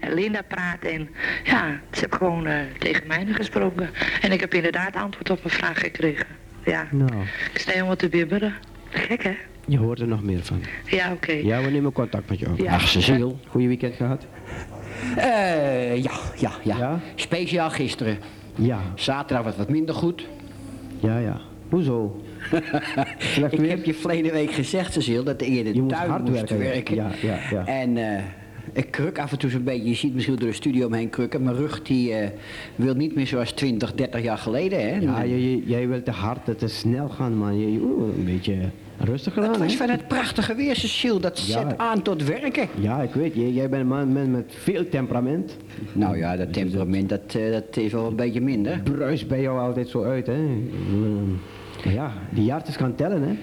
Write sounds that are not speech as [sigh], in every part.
En Linda praat en ja, ze heeft gewoon eh, tegen mij gesproken. En ik heb inderdaad antwoord op mijn vraag gekregen. Ja, Nou, ik sta helemaal te bibberen. Gek hè? je hoort er nog meer van. Ja, oké. Ja, we nemen contact met je op. Ja. Ach, Cecile. Goeie weekend gehad? Eh, ja, ja, ja, Ja? Speciaal gisteren. Ja, Zaterdag was wat minder goed. ja, ja. Hoezo? [laughs] Ik weer? heb je verleden week gezegd, Cecile, dat ik in de Je moest tuin hard moest werken, ja. werken. Ja, ja, ja. En eh, ik kruk af en toe zo'n beetje. Je ziet misschien door de studio omheen krukken. Mijn rug die eh, wil niet meer zoals 20, 30 jaar geleden. Hè? Ja, je- jij wilt te hard, te snel gaan, man. Je, oeh, een beetje rustig gedaan, Het was van het prachtige weer, Cecile. Dat Ja. zet aan tot werken. Ja, ik weet, je, jij bent een man met, met veel temperament. Nou ja, dat temperament dat, eh, dat is wel een beetje minder. Bruis bij jou altijd zo uit, hè? Ja, die jaartjes gaan tellen, hè?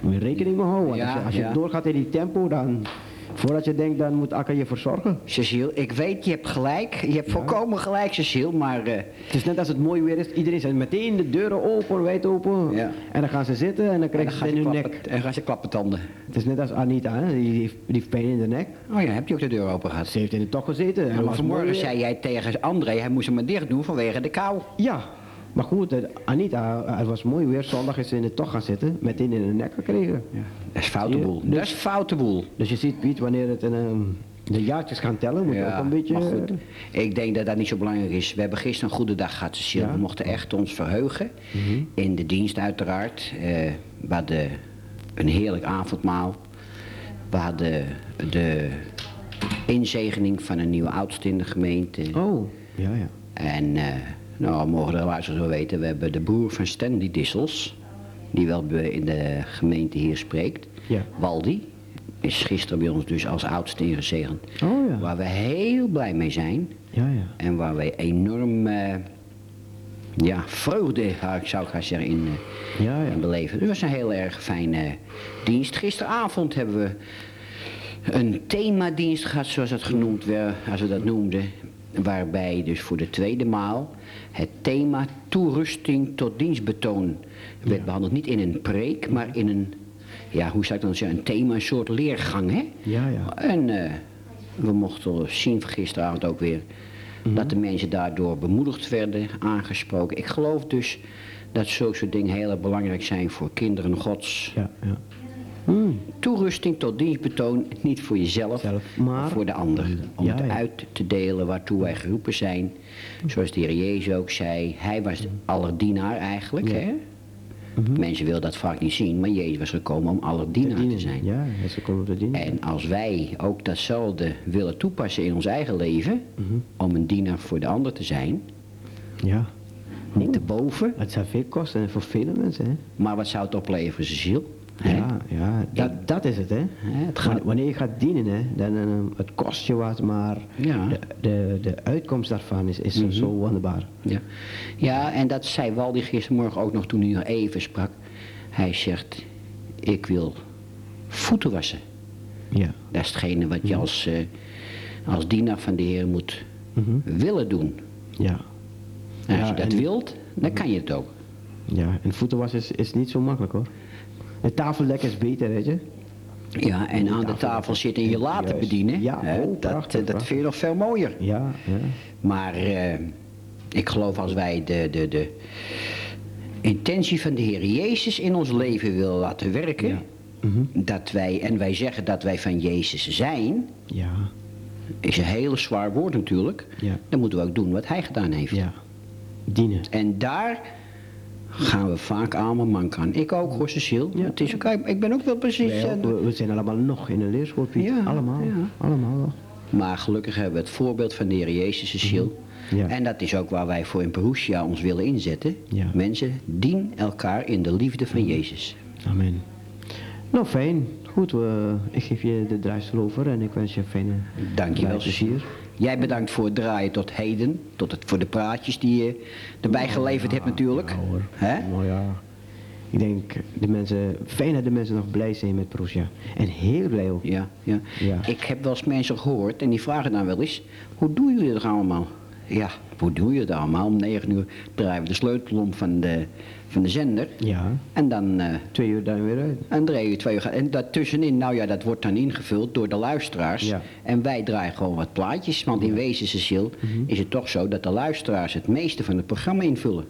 Moet je rekening mee houden. Ja, als je, als je ja. doorgaat in die tempo, dan... Voordat je denkt, dan moet Akka je verzorgen. Cecile, ik weet, je hebt gelijk. Je hebt volkomen gelijk, Cecile. Maar eh, Het is net als het mooi weer is, iedereen zet meteen de deuren open, wijd open. Ja. En dan gaan ze zitten en dan en krijgen ze in hun klappen, nek. en gaan ze klappen tanden. Het is net als Anita, hè? Die, die heeft pijn in de nek. Oh ja, heb je ook de deur open gehad? Ze heeft in de toch gezeten. en vanmorgen zei jij tegen André, hij moest hem maar dicht doen vanwege de kou. Ja, maar goed, eh, Anita, het was mooi weer. Zondag is ze in de toch gaan zitten, meteen in de nek gekregen. Dat is foute boel. Ja, Dat dus- is foute boel. Dus je ziet, Piet, wanneer het een, ehm, de jaartjes gaan tellen, moet je ook een beetje... maar goed. eh, Ik denk dat dat niet zo belangrijk is. We hebben gisteren een goede dag gehad, Cecile. Ja? Mhm. We mochten echt ons verheugen. In de dienst uiteraard. Eh, we hadden een heerlijk avondmaal. We hadden de inzegening van een nieuwe oudste in de gemeente. Oh, ja, ja. En uh, nou, mogen de luisteraars wel weten, we hebben de broer van Stanley Dissels, die wel in de gemeente hier spreekt, Ja. Waldi, is gisteren bij ons dus als oudste ingezegend. Oh ja. Waar we heel blij mee zijn Ja, ja. en waar wij enorm eh, ja, vreugde, zou ik gaan zeggen, in, eh, Ja, ja. in beleven. Dus het was een heel erg fijne dienst. Gisteravond hebben we een themadienst gehad, zoals dat genoemd werd, als we dat noemden. Waarbij dus voor de tweede maal het thema toerusting tot dienstbetoon werd behandeld. Niet in een preek, maar in een, ja, hoe zou ik dan zeggen, een thema, een soort leergang. Hè? Ja, ja. En eh, we mochten zien gisteravond ook weer dat de mensen daardoor bemoedigd werden, aangesproken. Ik geloof dus dat zulke soort dingen heel erg belangrijk zijn voor kinderen gods. Ja, ja. Hmm. Toerusting tot dienstbetoon, niet voor jezelf, Zelf, maar voor de ander. Om Ja, het ja. uit te delen waartoe wij geroepen zijn. Zoals de Heer Jezus ook zei, hij was allerdienaar eigenlijk. Ja. Hè? Mensen willen dat vaak niet zien, maar Jezus was gekomen om allerdienaar te zijn. Ja, ze komen te dienen. En als wij ook datzelfde willen toepassen in ons eigen leven, om een dienaar voor de ander te zijn, Ja. niet te boven, Het zou veel kosten voor vele mensen, hè? maar wat zou het opleveren, Cecile? Ja, ja dat, dat is het, hè? het gaat- Wanneer- je gaat dienen, hè, dan eh, het kost je wat, maar Ja. de, de, de uitkomst daarvan is, is zo- zo wonderbaar. Ja. ja, en dat zei Waldi gistermorgen ook nog toen hij nog even sprak. Hij zegt, ik wil voeten wassen. Ja. Dat is hetgene wat je als, eh, als dienaar van de Heer moet Mhm. willen doen. Ja. En als Ja, je dat en- wilt, dan kan je het ook. Ja, en voeten wassen is, is niet zo makkelijk, hoor. Een tafellek is beter, weet je? Ja, en aan de tafel- tafel zitten en je laten Juist. bedienen. Ja, hè, oh, dat, prachtig, dat vind je nog veel mooier. Ja, ja. Maar eh, ik geloof als wij de, de, de intentie van de Heer Jezus in ons leven willen laten werken, Ja. Mhm. dat wij, en wij zeggen dat wij van Jezus zijn, Ja, is een heel zwaar woord natuurlijk, Ja. dan moeten we ook doen wat Hij gedaan heeft. ja. Dienen. En daar gaan we vaak allemaal mank aan. Ik ook hoor, Cecile. Ja. Het is ook, ik ben ook wel precies... Ook, eh, we, we zijn allemaal nog in een leerschool, Piet. Ja, allemaal, ja. allemaal. Maar gelukkig hebben we het voorbeeld van de Heer Jezus, Cecile. Mhm. Ja. En dat is ook waar wij voor in Perusia ons willen inzetten. Mensen, dien elkaar in de liefde van. Jezus. Amen. Nou, fijn. Goed, we, ik geef je de draaisel over en ik wens je een fijne Dankjewel, plezier. Jij bedankt voor het draaien tot heden. Tot het, voor de praatjes die je erbij geleverd hebt natuurlijk. Ja, hoor. Hè? Nou ja, ik denk de mensen, fijn dat de mensen nog blij zijn met Proesja. En heel blij ook. Ja, ja. Ja. Ik heb wel eens mensen gehoord en die vragen dan wel eens... Hoe doen jullie dat allemaal? ja, hoe doe je het allemaal? Om negen uur draaien we de sleutel om van de, van de zender. Ja. En dan... eh, Twee uur dan weer uit. en drie uur, twee uur. En daartussenin, nou ja, dat wordt dan ingevuld door de luisteraars. Ja. En wij draaien gewoon wat plaatjes. Want in wezen, Cecile, Mhm. is het toch zo dat de luisteraars het meeste van het programma invullen.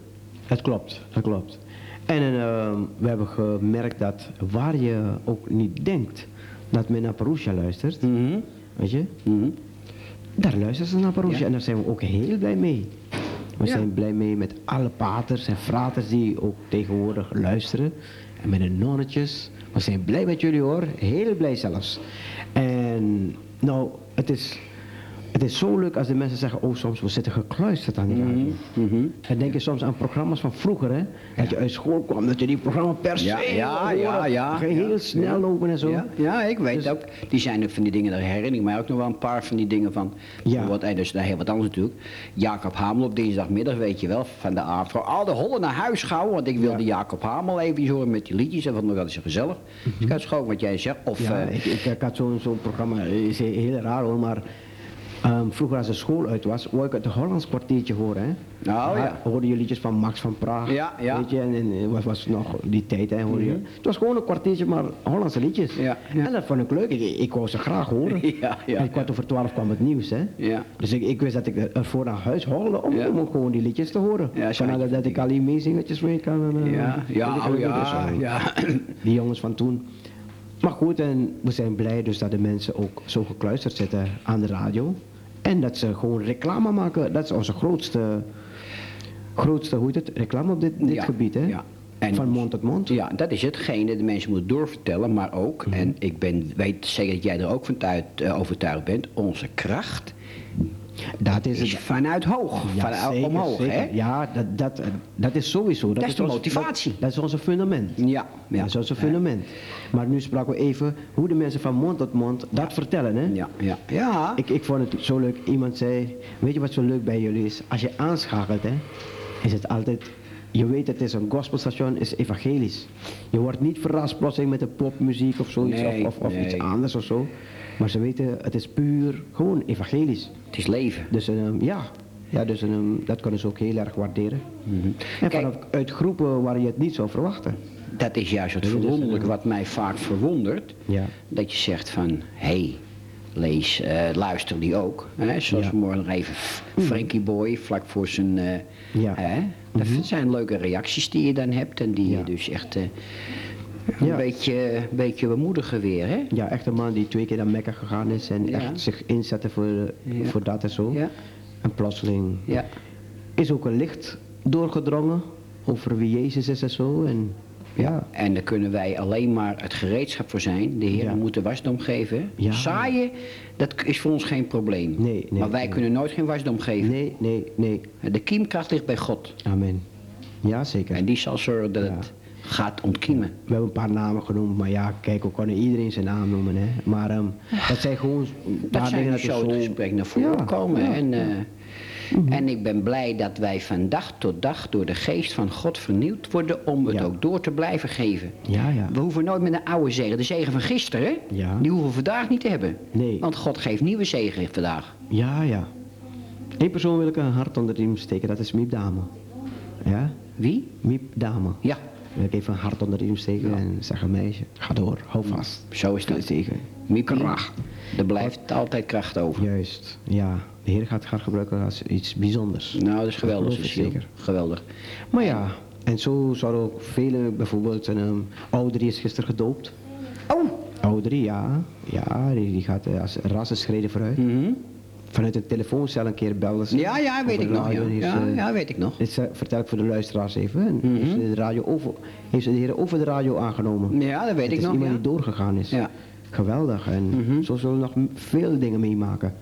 Dat klopt, dat klopt. En eh, we hebben gemerkt dat waar je ook niet denkt dat men naar Perusia luistert, Mhm. weet je, Mhm. daar luisteren ze naar Perusia Ja. en daar zijn we ook heel blij mee. We Ja. zijn blij mee met alle paters en fraters die ook tegenwoordig luisteren. En met de nonnetjes. We zijn blij met jullie hoor, heel blij zelfs. En nou, het is, het is zo leuk als de mensen zeggen, oh soms we zitten gekluisterd aan die radio. Mhm. Dan denk je soms aan programma's van vroeger, hè? Dat je uit school kwam, dat je die programma per se Ja, ja, ja, ja. Ging heel snel lopen en zo. Ja, ik weet Dus- ook. Die zijn er van die dingen, daar herinner ik mij ook nog wel een paar van die dingen van. Ja. Bijvoorbeeld, en dus daar heel wat anders natuurlijk. Jacob Hamel op dinsdagmiddag, weet je wel, van de avond. Voor al de hollen naar huis gauw, want ik wilde Jacob Hamel even horen met die liedjes. En vond nog wel eens gezellig. Dus ik had schoon wat jij zegt. Of, Ja, eh, ik, ik, ik had zo'n zo'n programma, is heel raar hoor, maar ehm, vroeger als de school uit was, wou ik het Hollands kwartiertje horen. Hè? Oh, ja. Hoorde je liedjes van Max van Praag, Ja, ja. Mhm. weet je, en, en was, was nog die tijd, hè, hoorde je. Het was gewoon een kwartiertje, maar Hollandse liedjes. Ja, ja. En dat vond ik leuk, ik, ik wou ze graag horen. [laughs] Ja, ja, en kwart over twaalf kwam het nieuws, hè. Ja. Dus ik, ik wist dat ik ervoor naar huis holde om, om gewoon die liedjes te horen. Ja, dat, dat ik al die meezingertjes weet kan. en, eh, ja, ja, oh ja, dus, eh, ja. [clears throat] die jongens van toen. Maar goed, en we zijn blij dus dat de mensen ook zo gekluisterd zitten aan de radio. En dat ze gewoon reclame maken. Dat is onze grootste, grootste hoe heet het, reclame op dit, dit Ja, gebied. Hè? ja. En- Van mond tot mond. Ja, dat is hetgene. De mensen moeten doorvertellen, maar ook, Mhm. en ik ben, weet zeker dat jij er ook van eh, overtuigd bent, onze kracht Dat is is het. vanuit hoog, Ja, vanuit zeker, omhoog. zeker. Hè? Ja, dat, dat, dat is sowieso. Dat, is de ons- motivatie. Dat, dat is onze fundament. Ja, ja. Dat is onze fundament. Maar nu spraken we even hoe de mensen van mond tot mond dat vertellen. Hè? Ja, ja. ja. Ik, ik vond het zo leuk. Iemand zei, weet je wat zo leuk bij jullie is? Als je aanschakelt, hè, is het altijd... Je weet het is een gospelstation, is evangelisch. Je wordt niet verrast plotseling met de popmuziek of zoiets. Nee, of of, of iets anders of zo. Maar ze weten, het is puur gewoon evangelisch. Het is leven. Dus ehm, ja, ja dus, ehm, dat kunnen ze ook heel erg waarderen. En Kijk. vanaf uit groepen waar je het niet zou verwachten. Dat is juist het dus, verwonderlijke eh, wat mij vaak verwondert. Ja. Dat je zegt van, hé, hey, lees, eh, luister die ook. Hè? Zoals Ja. Mm. vanmorgen nog even Frankie Boy, vlak voor zijn... eh, Ja. Mhm. hè? Dat zijn leuke reacties die je dan hebt en die je dus echt... eh, een Ja. beetje, een beetje bemoedigen weer, hè? Ja, echt een man die twee keer naar Mekka gegaan is en Ja. echt zich inzette voor, voor dat en zo. En plotseling Ja. is ook een licht doorgedrongen over wie Jezus is en zo. En ja, En daar kunnen wij alleen maar het gereedschap voor zijn. De Heer Ja. moet de wasdom geven. Ja. Zaaien, dat is voor ons geen probleem. Nee, nee, maar wij nee. kunnen nooit geen wasdom geven. nee, nee, nee. De kiemkracht ligt bij God. Amen. Ja, zeker. En die zal zorgen dat Ja. het gaat ontkiemen. We hebben een paar namen genoemd, maar ja, kijk, we kunnen iedereen zijn naam noemen. Hè. Maar ehm, dat zijn gewoon Dat paar zijn dingen die dat zo het gesprek naar voren Ja, komen. ja, en, eh, en ik ben blij dat wij van dag tot dag door de geest van God vernieuwd worden om het Ja. ook door te blijven geven. Ja, ja. We hoeven nooit met een oude zegen, de zegen van gisteren, Ja. die hoeven we vandaag niet te hebben. Nee. Want God geeft nieuwe zegen vandaag. Ja, ja. Eén persoon wil ik een hart onder de riem steken, dat is Miep Dame. Ja? Wie? Miep Dame. Ja, Ik even een hart onder de riem steken en zeggen, meisje, ga door, hou vast. zo is dat. Tegen. Miepie, Kracht. Er blijft altijd kracht over. Juist, ja. De Heer gaat het gebruiken als iets bijzonders. Nou, dat is geweldig, zeker. Geweldig. Maar ja, en zo zouden ook vele, bijvoorbeeld een um, Audrey is gisteren gedoopt. Oh! Audrey, ja. Ja, die, die gaat eh, als rassenschreden vooruit. Mhm. Vanuit een telefooncel een keer belden ze. Ja, ja, weet ik nog. Ja. heeft Ja, ze- ja, weet ik nog. Dit eh, vertel ik voor de luisteraars even. En Mhm. heeft, ze de radio over, heeft de heren over de radio aangenomen. Ja, dat weet Het ik is nog. iemand Ja. die doorgegaan is. Ja. Geweldig. En Mhm. zo zullen we nog veel dingen meemaken.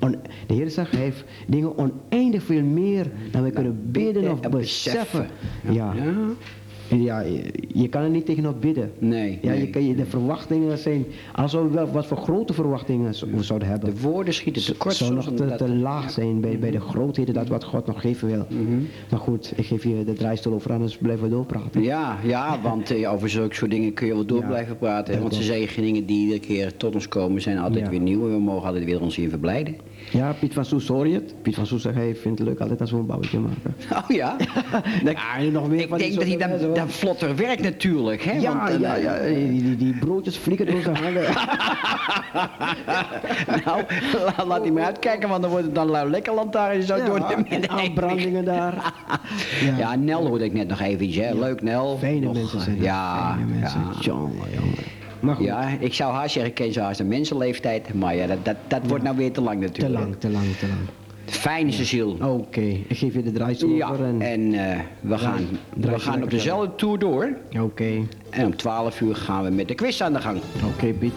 On- de Heer zegt, hij heeft dingen oneindig veel meer dan we kunnen bidden of en beseffen. beseffen. Ja. Ja. Je, je kan er niet tegenop bidden. Nee, Ja, nee. je kan, je, de verwachtingen zijn, als we wel wat voor grote verwachtingen we zouden hebben. De woorden schieten tekort. zou nog te, te laag zijn bij, bij de grootheden dat wat God nog geven wil. Mhm. Maar goed, ik geef je de draaistoel over, anders blijven we doorpraten. Ja, ja, want eh, over zulke soort dingen kun je wel door Ja, blijven praten. Want klopt. zegeningen die iedere keer tot ons komen zijn altijd weer nieuw. En we mogen altijd weer ons in verblijden. Ja, Piet van Soes hoor je het? Piet van Soes zegt, hij vindt het leuk altijd als we een bouwtje maken. [laughs] Oh ja? [laughs] Dat- Ja, nog meer ik van die denk dat hij dan, vlotter werkt natuurlijk. Hè? Ja, Want, eh, ja, ja, die, die, die broodjes vliegen door zijn handen. [laughs] nou, laat, laat hij maar uitkijken, want dan wordt het dan lekker lantaarn zo door de midden. aanbrandingen daar. Ja. Nel hoorde ik net nog even. Hè. Leuk Nel. Fijne Nog, mensen zijn Ja, fijne mensen. ja. Jongen, jongen. Maar goed, Ja, ik zou haast zeggen, ik ken ze haast een mensenleeftijd. Maar ja, dat, dat, dat wordt nou weer te lang te natuurlijk. lang, te lang, te lang. Fijn, Cecile. Oké, ik geef je de draaistoel Ja, over en... en eh, we gaan, we draai gaan op dezelfde tour door. Oké, En om 12 uur gaan we met de quiz aan de gang. oké Piet.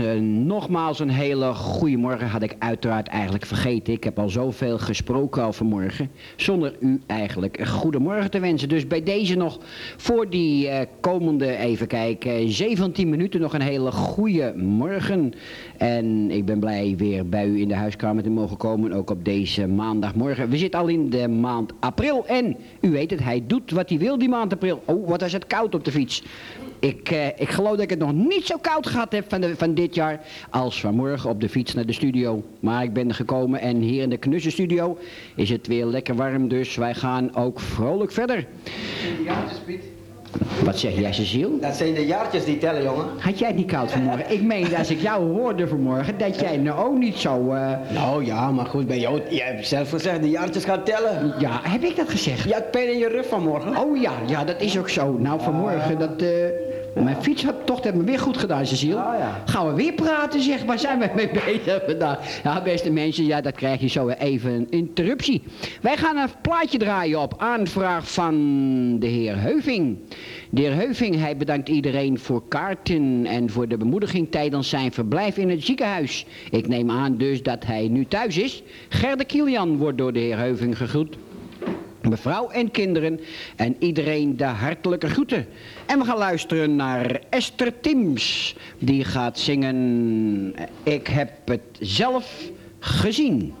Mensen, nogmaals een hele goede morgen. Had ik uiteraard eigenlijk vergeten. Ik heb al zoveel gesproken al vanmorgen. Zonder u eigenlijk een goedemorgen te wensen. Dus bij deze nog voor die eh, komende, even kijken, 17 minuten nog een hele goede morgen. En ik ben blij weer bij u in de huiskamer te mogen komen. Ook op deze maandagmorgen. We zitten al in de maand april. En u weet het, hij doet wat hij wil die maand april. Oh, wat is het koud op de fiets. Ik, eh, ik geloof dat ik het nog niet zo koud gehad heb van, de, van dit jaar als vanmorgen op de fiets naar de studio. Maar ik ben gekomen en hier in de knusse studio is het weer lekker warm. Dus wij gaan ook vrolijk verder. De jaartjes, Piet. Wat zeg jij, Cecile? Dat zijn de jaartjes die tellen, jongen. Had jij het niet koud vanmorgen? Ik meende als ik jou hoorde vanmorgen dat jij nou ook niet zo... eh, Nou ja, maar goed, bij jou, jij hebt zelf gezegd, de jaartjes gaan tellen. ja, heb ik dat gezegd? Je had pijn in je rug vanmorgen. Oh ja, ja, dat is ook zo. Nou, vanmorgen, dat, eh, mijn fietstocht heeft me weer goed gedaan, Cecile. Ah, ja. Gaan we weer praten, zeg. Waar zijn we mee [laughs] bezig vandaag? Ja, beste mensen, ja, dat krijg je zo even een interruptie. Wij gaan een plaatje draaien op aanvraag van de heer Heuving. De heer Heuving, hij bedankt iedereen voor kaarten en voor de bemoediging tijdens zijn verblijf in het ziekenhuis. Ik neem aan dus dat hij nu thuis is. Gerde Kilian wordt door de heer Heuving gegroet. Mevrouw en kinderen en iedereen de hartelijke groeten. En we gaan luisteren naar Esther Tims. Die gaat zingen Ik heb het zelf gezien.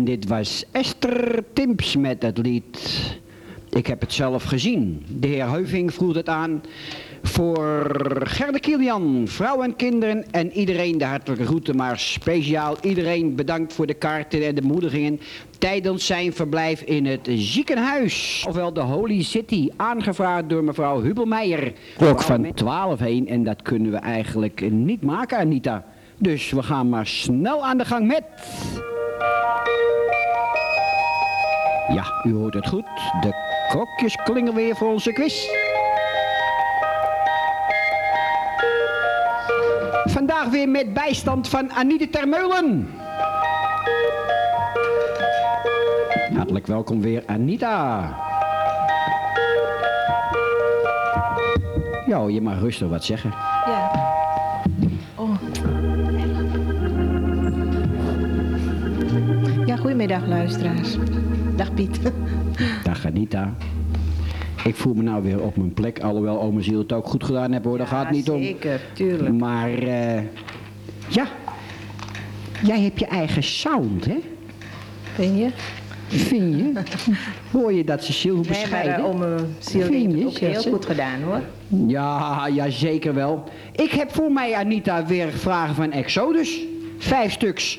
En dit was Esther Timps met het lied Ik heb het zelf gezien. De heer Heuving vroeg het aan voor Gerde Kilian, vrouw en kinderen en iedereen de hartelijke groeten. Maar speciaal iedereen bedankt voor de kaarten en de moedigingen tijdens zijn verblijf in het ziekenhuis. Ofwel de Holy City, aangevraagd door mevrouw Hubelmeijer. Klok van 12 heen en dat kunnen we eigenlijk niet maken, Anita. Dus we gaan maar snel aan de gang met... Ja, u hoort het goed. De klokjes klingen weer voor onze quiz. Vandaag weer met bijstand van Anita Termeulen. Hartelijk welkom weer, Anita. Ja, je mag rustig wat zeggen. Ja. Oh. Ja, goedemiddag luisteraars. Dag Piet. Dag Anita. Ik voel me nou weer op mijn plek, alhoewel ome Ziel het ook goed gedaan heeft hoor, daar gaat het niet om. Zeker, tuurlijk. Maar eh, ja, jij hebt je eigen sound, hè? Vind je? Vind je? [laughs] Hoor je dat Nee, maar bescheiden? uh, om ziel heeft je, het ook heel ze? goed gedaan hoor. Ja, ja, zeker wel. Ik heb voor mij, Anita, weer vragen van Exodus. Vijf stuks.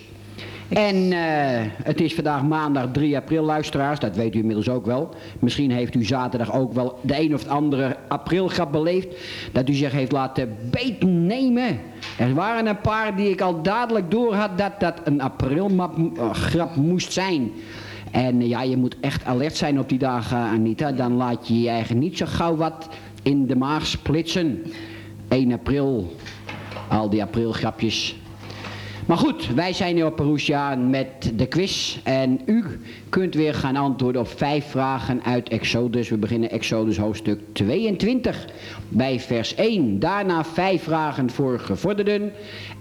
En eh, het is vandaag maandag 3 april, luisteraars. Dat weet u inmiddels ook wel. Misschien heeft u zaterdag ook wel de een of andere aprilgrap beleefd. Dat u zich heeft laten beetnemen. Er waren een paar die ik al dadelijk door had dat dat een aprilgrap moest zijn. En eh, ja, je moet echt alert zijn op die dagen, Anita. Dan laat je je eigen niet zo gauw wat in de maag splitsen. 1 april, al die aprilgrapjes. Maar goed, wij zijn nu op Perusia met de quiz. En u kunt weer gaan antwoorden op vijf vragen uit Exodus. We beginnen Exodus hoofdstuk 22 bij vers 1. Daarna vijf vragen voor gevorderden.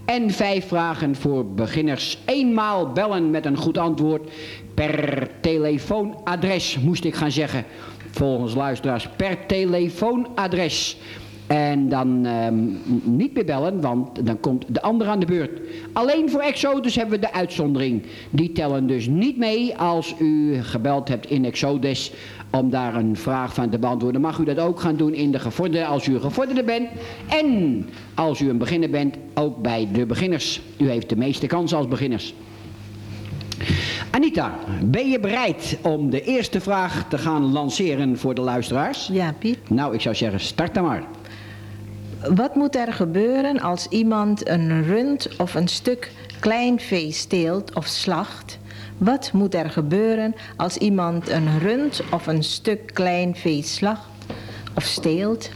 En vijf vragen voor beginners. Eenmaal bellen met een goed antwoord per telefoonadres, moest ik gaan zeggen. Volgens luisteraars per telefoonadres. En dan ehm, niet meer bellen, want dan komt de ander aan de beurt. Alleen voor Exodus hebben we de uitzondering. Die tellen dus niet mee als u gebeld hebt in Exodus om daar een vraag van te beantwoorden. Mag u dat ook gaan doen in de gevorderde als u een gevorderde bent. En als u een beginner bent, ook bij de beginners. U heeft de meeste kans als beginners. Anita, ben je bereid om de eerste vraag te gaan lanceren voor de luisteraars? Ja, Piet. Nou, ik zou zeggen, start dan maar. Wat moet er gebeuren als iemand een rund of een stuk klein vee steelt of slacht? Wat moet er gebeuren als iemand een rund of een stuk klein vee slacht of steelt?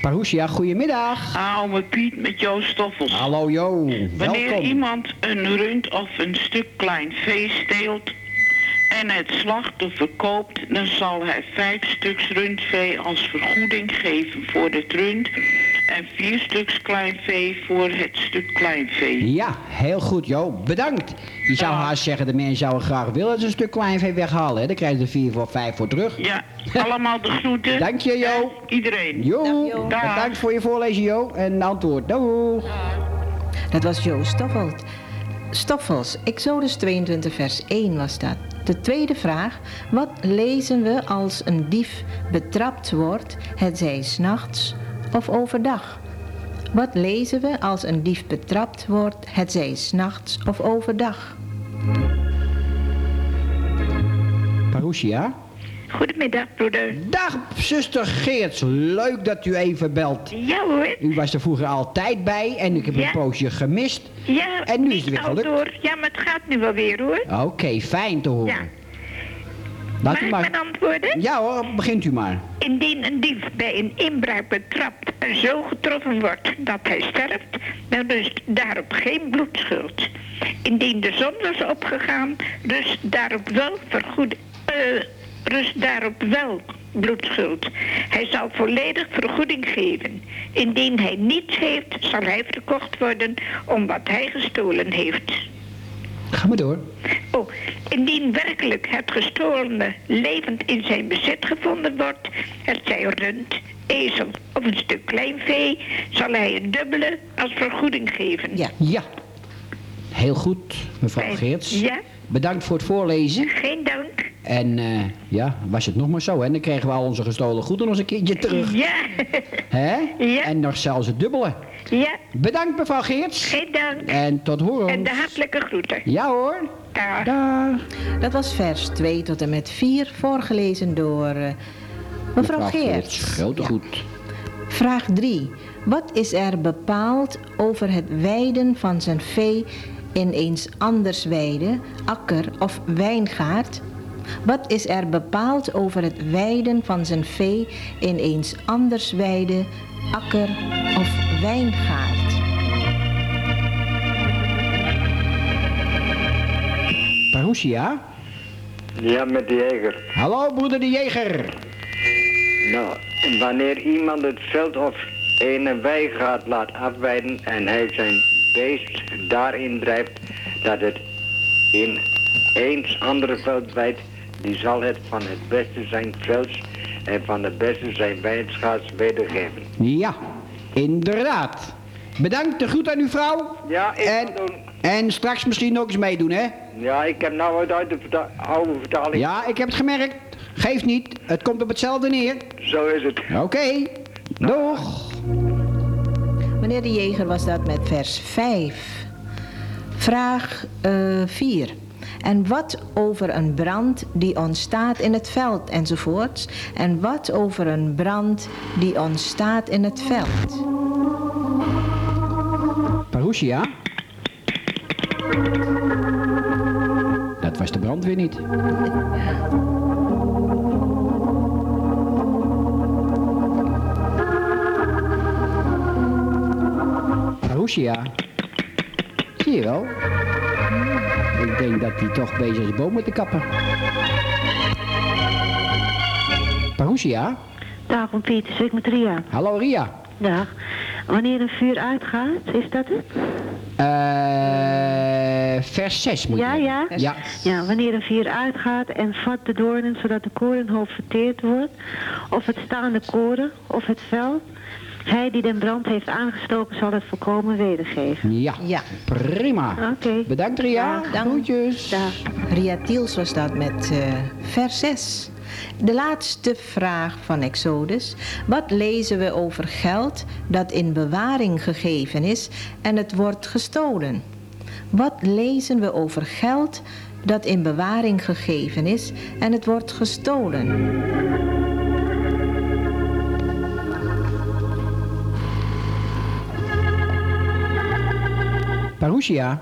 Parousia, goedemiddag. Oude Piet met Joost Stoffels. Hallo Jo, Wanneer welkom. iemand een rund of een stuk klein vee steelt en het slacht of verkoopt, dan zal hij vijf stuks rundvee als vergoeding geven voor het rund en vier stuks klein vee voor het stuk klein vee. Ja, heel goed Jo, bedankt. Je zou Ja. haast zeggen, de mensen zouden graag willen dat ze een stuk kleinvee weghalen. Hè? Dan krijgen ze er vier voor vijf voor terug. Ja, allemaal de groeten. [laughs] Dank je, Jo. En Iedereen. Jo, Dag, Jo. Bedankt voor je voorlezen Jo en antwoord. Doeg. Dat was Joost Stoffels. Stoffels, Exodus 22 vers 1 was dat. De tweede vraag, wat lezen we als een dief betrapt wordt, het zij s'nachts of overdag? Wat lezen we als een dief betrapt wordt, het zij s'nachts of overdag? Parousia. Goedemiddag, broeder. Dag, zuster Geerts. Leuk dat u even belt. Ja hoor. U was er vroeger altijd bij en ik heb Ja. een poosje gemist. Ja, En nu is het weer gelukt. door. Ja, maar het gaat nu wel weer hoor. Oké, fijn te horen. Ja. Laat Mag u ik maar... mijn antwoorden? Ja hoor, begint u maar. Indien een dief bij een inbraak betrapt en zo getroffen wordt dat hij sterft, dan rust daarop geen bloedschuld. Indien de zon was opgegaan, rust daarop wel vergoed, eh, rust daarop wel bloedschuld. Hij zal volledig vergoeding geven. Indien hij niets heeft, zal hij verkocht worden om wat hij gestolen heeft. Ga maar door. Oh, indien werkelijk het gestolene levend in zijn bezit gevonden wordt, het zij rund, ezel of een stuk klein vee, zal hij een dubbele als vergoeding geven. Ja, Ja. Heel goed, mevrouw. Geerts. Ja. Bedankt voor het voorlezen. Geen dank. En eh, ja, was het nog maar zo, hè? Dan kregen we al onze gestolen goederen nog eens een keertje terug. Ja, Hè? Ja. En nog zelfs het dubbele. ja, Bedankt, mevrouw Geerts. geen dank. En tot horen. En de hartelijke groeten. Ja hoor. Dag. Dag. dat was vers 2 tot en met 4, voorgelezen door eh, mevrouw Geerts. Grote Ja. goed. Vraag 3. Wat is er bepaald over het weiden van zijn vee in eens anders weide, akker of wijngaard? Wat is er bepaald over het weiden van zijn vee in eens anders weide, akker of wijngaard? Parousia. Ja, met de jeger. Hallo, broeder de Jeger. Nou, wanneer iemand het veld of een wijgaard laat afweiden en hij zijn beest daarin drijft dat het in eens andere veld wijdt, die zal het van het beste zijn velds en van het beste zijn wijnschaats wedergeven. Ja, inderdaad. Bedankt, de groet aan uw vrouw. Ja, ik en, doen. en straks misschien ook eens meedoen, hè? Ja, ik heb nou uit de verta- oude vertaling. Ja, ik heb het gemerkt. Geeft niet, het komt op hetzelfde neer. Zo is het. Oké, doeg. Meneer de Jeger was dat met vers 5. Vraag 4. en wat over een brand die ontstaat in het veld enzovoorts. En wat over een brand die ontstaat in het veld. Parousia? Dat was de brandweer niet. Parousia. Zie je wel? Ik denk dat hij toch bezig is bomen te kappen. Parousia? Dag, van Pieter, zeg met Ria. Hallo Ria. Dag. Wanneer een vuur uitgaat, is dat het? Eh, vers 6 moet Ja, je. ja. Ja. Ja, wanneer een vuur uitgaat en vat de doornen zodat de korenhoop verteerd wordt, of het staande koren, of het vel. Hij die den brand heeft aangestoken zal het volkomen wedergeven. Ja. Ja. Prima. Oké. Bedankt Ria. Ja. Groetjes. Dag. Ria Tiels was dat met eh, vers 6. De laatste vraag van Exodus. Wat lezen we over geld dat in bewaring gegeven is en het wordt gestolen? Wat lezen we over geld dat in bewaring gegeven is en het wordt gestolen? Parousia.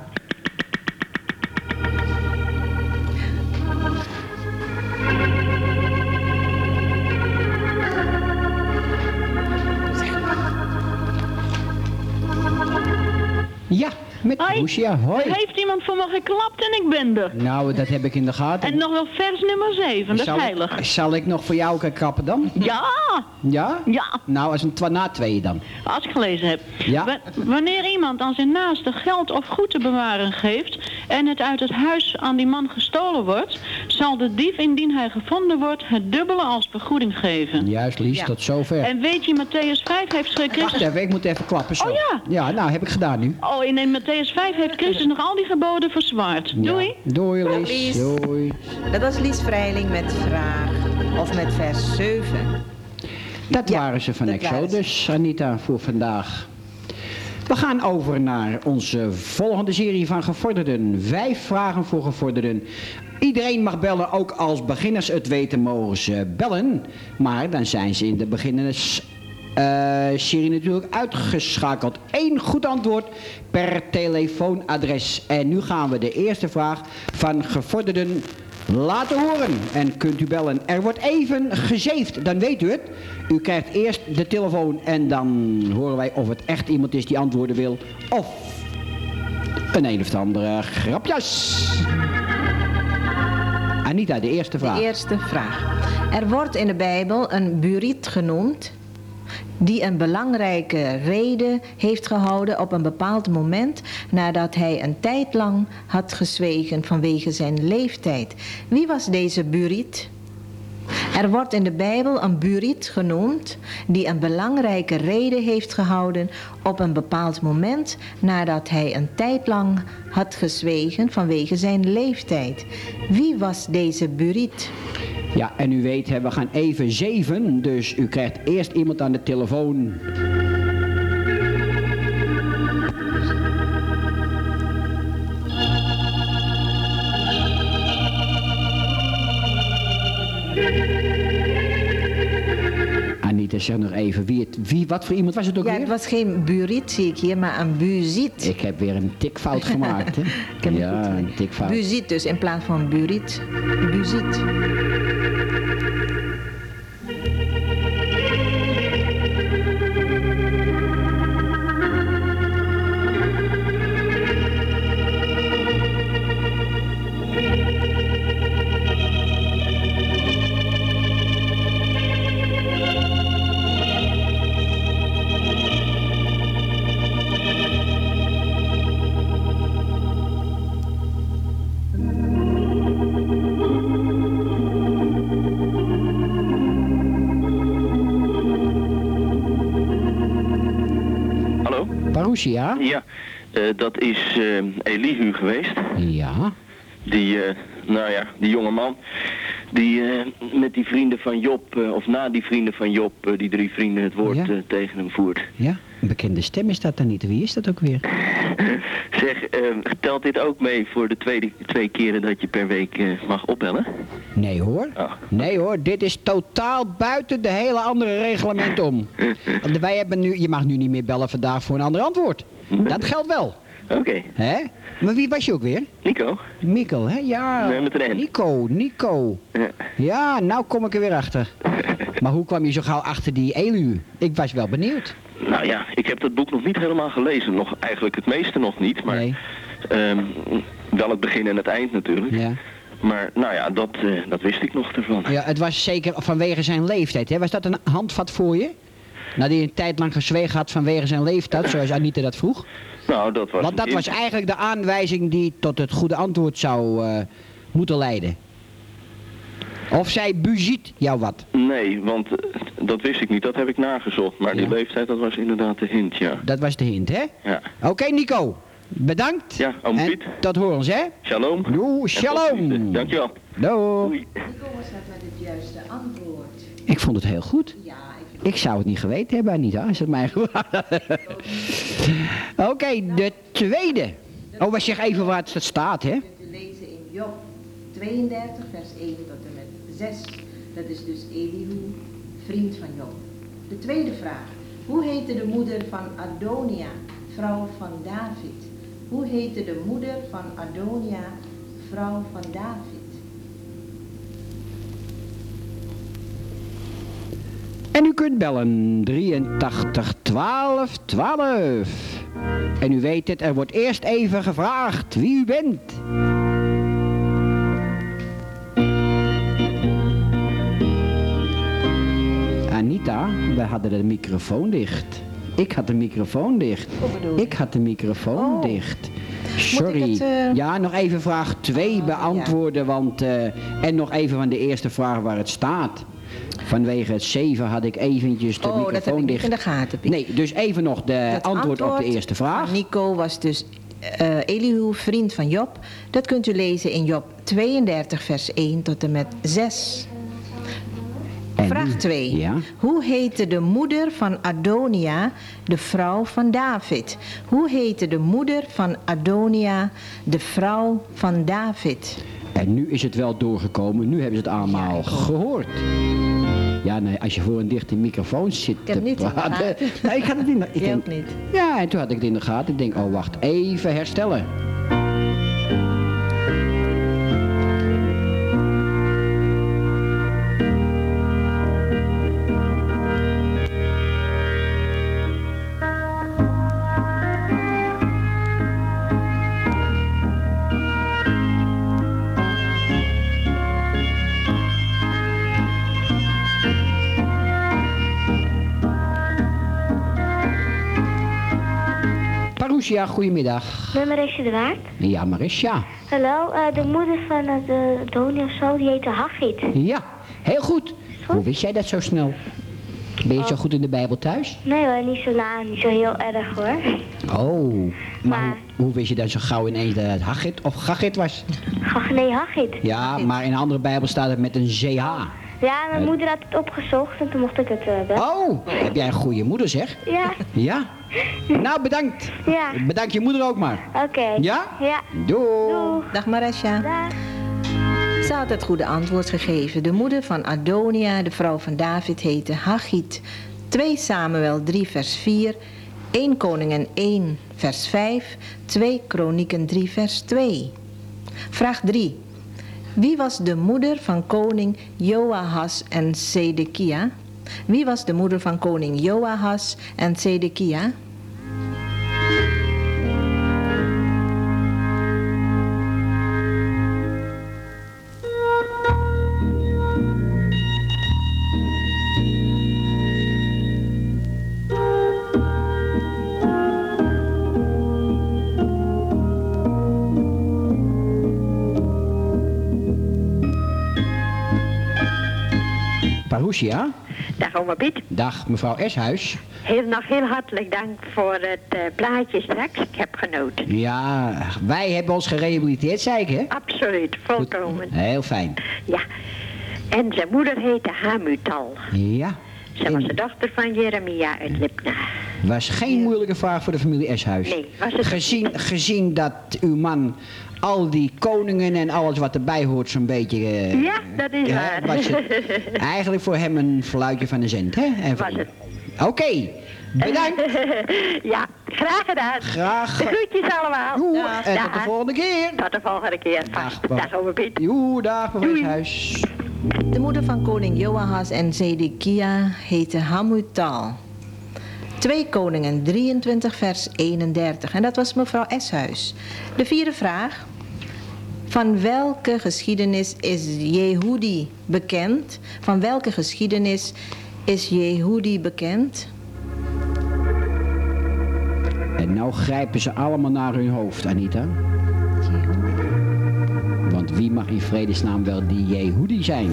Ja, met. Parousia. Hoi. Er heeft iemand voor me geklapt en ik ben er. Nou, dat heb ik in de gaten. En nog wel vers nummer 7, dat is heilig. Ik, zal ik nog voor jou gaan kappen dan? Ja, Ja? ja, Nou, als een twa na tweeën dan. als ik gelezen heb. Ja. Wa- wanneer iemand aan zijn naaste geld of goed te bewaren geeft en het uit het huis aan die man gestolen wordt, zal de dief indien hij gevonden wordt het dubbele als vergoeding geven. Juist, Lies, Ja. tot zover. En weet je, Matthäus 5 heeft Wacht Christus... even, ik moet even klappen zo. Oh ja. Ja, nou, heb ik gedaan nu. Oh, in in Matthäus 5 heeft Christus nog al die geboden verzwaard. Doei. Ja. Doei, Lies. Doei. Dat was Lies Vrijling met vraag of met vers 7. Dat Ja, waren ze van Exodus, Anita, voor vandaag. We gaan over naar onze volgende serie van gevorderden. Vijf vragen voor gevorderden. Iedereen mag bellen, ook als beginners het weten mogen ze bellen. Maar dan zijn ze in de beginners eh, serie natuurlijk uitgeschakeld. Eén goed antwoord per telefoonadres. En nu gaan we de eerste vraag van gevorderden laten horen. En kunt u bellen. Er wordt even gezeefd, dan weet u het. U krijgt eerst de telefoon en dan horen wij of het echt iemand is die antwoorden wil. Of een een of andere grapjas. Anita, de eerste vraag. De eerste vraag. Er wordt in de Bijbel een buriet genoemd die een belangrijke reden heeft gehouden op een bepaald moment nadat hij een tijd lang had gezwegen vanwege zijn leeftijd. Wie was deze buriet? Er wordt in de Bijbel een buriet genoemd die een belangrijke reden heeft gehouden op een bepaald moment nadat hij een tijd lang had gezwegen vanwege zijn leeftijd. Wie was deze buriet? Ja, en u weet, hè, we gaan even zeven. Dus u krijgt eerst iemand aan de telefoon. Anita, zeg nog even, wie het, wie, wat voor iemand was het ook Ja, weer? het was geen buriet zie ik hier, maar een buziet. Ik heb weer een tikfout gemaakt, hè? [laughs] Ik heb ja, goed een tikfout. Buziet dus in plaats van buriet. Buziet. Hallo? Parousia? Ja, eh, dat is eh Elihu geweest. Ja. Die, eh, nou ja, die jonge man. Die met die vrienden van Job, of na die vrienden van Job, die drie vrienden het woord Ja. tegen hem voert. Ja, bekende stem is dat dan niet. Wie is dat ook weer? Zeg, eh, telt dit ook mee voor de tweede, twee keren dat je per week eh, mag opbellen? Nee hoor. Oh. Nee hoor, dit is totaal buiten de hele andere reglement om. [laughs] Want wij hebben nu, je mag nu niet meer bellen vandaag voor een ander antwoord. Dat geldt wel. Oké, Hè? Maar wie was je ook weer? Nico. Mikkel, hè? Ja. Nee, met een. Nico, Nico. Ja. Ja, nou kom ik er weer achter. Maar hoe kwam je zo gauw achter die Elu? Ik was wel benieuwd. Nou ja, ik heb dat boek nog niet helemaal gelezen. Nog, eigenlijk het meeste nog niet. Maar Nee. ehm, wel het begin en het eind natuurlijk. Ja. Maar nou ja, dat, eh, dat wist ik nog ervan. ja, het was zeker vanwege zijn leeftijd. Hè? Was dat een handvat voor je? Nou, die een tijd lang gezwegen had vanwege zijn leeftijd, zoals Anita dat vroeg. Nou, dat was Want dat was eigenlijk de aanwijzing die tot het goede antwoord zou eh, moeten leiden. Of zei Buziet jou wat? Nee, want eh, dat wist ik niet. Dat heb ik nagezocht. Maar die leeftijd, dat was inderdaad de hint, ja. Dat was de hint, hè? Ja, Oké, Nico. Bedankt. ja oom en Piet. tot horens, hè? Shalom. Ziens. shalom. Dankjewel. Doei. Doei. Nico was net met het juiste antwoord. Ik vond het heel goed. Ja, ik Ik zou het niet geweten hebben, Anita, als het mij [laughs] Oké, de tweede. Oh, we zeggen even wat het staat, hè? kunt u lezen in Job 32, vers 1 tot en met 6. Dat is dus Elihu, vriend van Job. De tweede vraag. Hoe heette de moeder van Adonia, vrouw van David? Hoe heette de moeder van Adonia, vrouw van David? En u kunt bellen 83 12 12. En u weet het, er wordt eerst even gevraagd wie u bent. We hadden de microfoon dicht. Ik had de microfoon dicht. Ik had de microfoon Oh. dicht. Sorry. het, eh, Ja, nog even vraag 2 Oh, beantwoorden, want... eh, en nog even van de eerste vraag waar het staat. Vanwege het 7 had ik eventjes de oh, dat heb microfoon ik dicht. in de gaten, Piet. Nee, dus even nog de antwoord, op de eerste vraag. Nico was dus eh Elihu, vriend van Job. Dat kunt u lezen in Job 32, vers 1 tot en met 6. Vraag 2. Ja. Hoe heette de moeder van Adonia, de vrouw van David? Hoe heette de moeder van Adonia, de vrouw van David? En nu is het wel doorgekomen. Nu hebben ze het allemaal gehoord. Ja, nee, als je voor een dichte microfoon zit heb te niet praten. Nee, ik had het in de, ik denk, niet. Ja, en toen had ik het in de gaten. Ik denk, oh wacht, even herstellen. Parousia, goedemiddag. Ben Marisje de Waard. Ja, Marisha. Hallo, eh, de moeder van uh, de Donia of zo, die heette Hagit. Ja, heel goed. Hoe wist jij dat zo snel? Ben je zo goed in de Bijbel thuis? Nee hoor, niet zo na, niet zo heel erg hoor. Oh, maar, Maar- Hoe, hoe wist je dan zo gauw ineens dat het Hagit of Gagit was? Ach, nee, Hagit. Ja, maar in een andere Bijbel staat het met een CH. Ja, mijn moeder had het opgezocht en toen mocht ik het hebben. Oh, heb jij een goede moeder zeg? Ja, Ja? Nou, bedankt. ja, Bedank je moeder ook maar. oké. Ja? Ja, Doei. doeg. Dag Maresja. Dag. Ze had het goede antwoord gegeven. De moeder van Adonia, de vrouw van David, heette Hagit. 2 Samuel 3 vers 4, 1 Koningen 1 vers 5, 2 Kronieken 3 vers 2. Vraag 3. Wie was de moeder van koning Joahas en Zedekia? Wie was de moeder van koning Joahas en Zedekia? Dag oma Piet. Dag mevrouw Eshuis. Heel, nog heel hartelijk dank voor het eh, plaatje straks. Ik heb genoten. Ja, wij hebben ons gerehabiliteerd, zei ik hè? Absoluut, volkomen. Heel fijn. Ja. En zijn moeder heette Hamutal. Ja, Ze was de dochter van Jeremia uit Libna. was geen moeilijke vraag voor de familie Eshuis. Nee, was het Gezien, gezien dat uw man al die koningen en alles wat erbij hoort zo'n beetje... eh, Ja, dat is hè, waar. was [laughs] het eigenlijk voor hem een fluitje van de zend, hè? Oké, bedankt. [laughs] ja, graag gedaan. Graag. De groetjes allemaal. En tot de volgende keer. Tot de volgende keer. Vast. Dag, Dag, oma Piet. Joe, dag mevrouw Eshuis. De moeder van koning Joahas en Zedekia heette Hamutal. 2 Koningen 23 vers 31. En dat was mevrouw Eshuis. De vierde vraag. Van welke geschiedenis is Jehudi bekend? Van welke geschiedenis is Jehudi bekend? En nou grijpen ze allemaal naar hun hoofd, Anita. Want wie mag in vredesnaam wel die Jehudi zijn?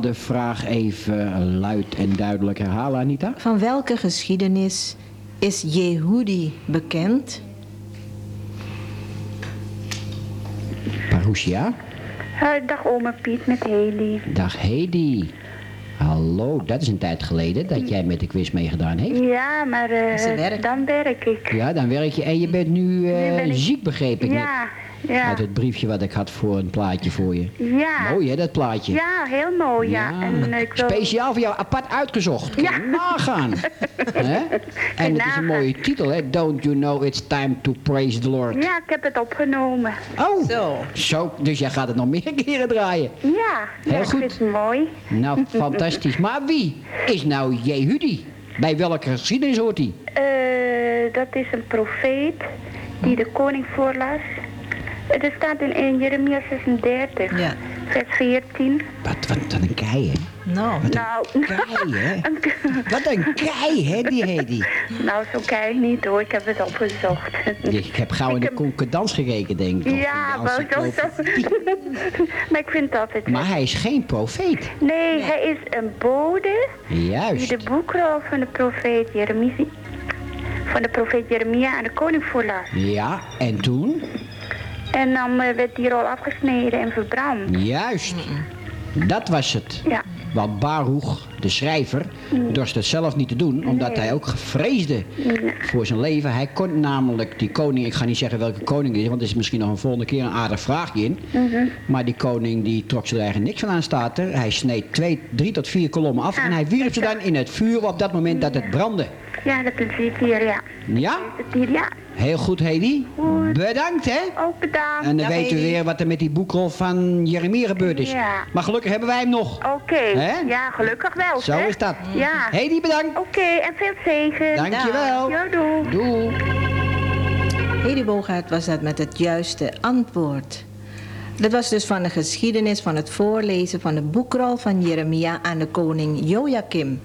De vraag even luid en duidelijk herhalen, Anita? Van welke geschiedenis is Jehudi bekend? Parousia? Eh, dag oma Piet met Haley. Dag Hedy. Hallo, dat is een tijd geleden dat jij met de quiz meegedaan heeft. Ja, maar eh, dan werk ik. Ja, dan werk je en je bent nu, eh, ben ik- ziek, begreep ik net. Ja, ja. Uit het briefje wat ik had voor een plaatje voor je. Ja. Mooi hè, dat plaatje. Ja, heel mooi, ja. En ik wil... Speciaal voor jou apart uitgezocht. Kun je [laughs] nagaan. Hè? En het is een mooie titel, hè? Don't you know it's time to praise the Lord. Ja, ik heb het opgenomen. Oh, zo. Dus jij gaat het nog [laughs] meer keren draaien. Ja, Heel ja, ik goed. vind het mooi. Nou, [laughs] fantastisch. Maar wie is nou Jehudi? Bij welke geschiedenis hoort hij? Eh, dat is een profeet die de koning voorlas. Er staat in, in Jeremia 36, Ja. vers 14. Wat, wat, wat een kei, hè? Nou, Nou, kei, hè? [laughs] Wat een kei, hè, die Hedy. nou, zo ik niet hoor, ik heb het opgezocht. Ik heb gauw in de concordans gekeken, denk ik. Ja, maar zo, [laughs] maar ik vind het altijd... Maar hij is geen profeet. Nee, hij is een bode Juist. die de boekrol van de profeet Jeremia, van de profeet Jeremia aan de koning voorlas. Ja, en toen? En dan eh, werd die rol afgesneden en verbrand. Juist. Dat was het. Ja. Want Baruch, de schrijver, dorst het zelf niet te doen, omdat hij ook vreesde voor zijn leven. Hij kon namelijk die koning, ik ga niet zeggen welke koning het is, want er is misschien nog een volgende keer een aardig vraagje in. Mhm. Maar die koning die trok zich er eigenlijk niks van aan staat er. Hij sneed twee, drie tot vier kolommen af en hij wierp ze dan in het vuur op dat moment dat het brandde. Ja, dat is het hier, ja. Ja? Het hier, ja. Heel goed, Hedy. Bedankt, hè? Ook bedankt. En dan Dag, weten we weer wat er met die boekrol van Jeremia gebeurd is. Ja. Maar gelukkig hebben wij hem nog. Oké, ja, gelukkig wel. Zo hè? is dat. Ja. Hedy, bedankt. Oké, en veel zegen. Dankjewel. Ja, doei. Doei. Hedy Bogaert was dat met het juiste antwoord. Dat was dus van de geschiedenis van het voorlezen van de boekrol van Jeremia aan de koning Joachim.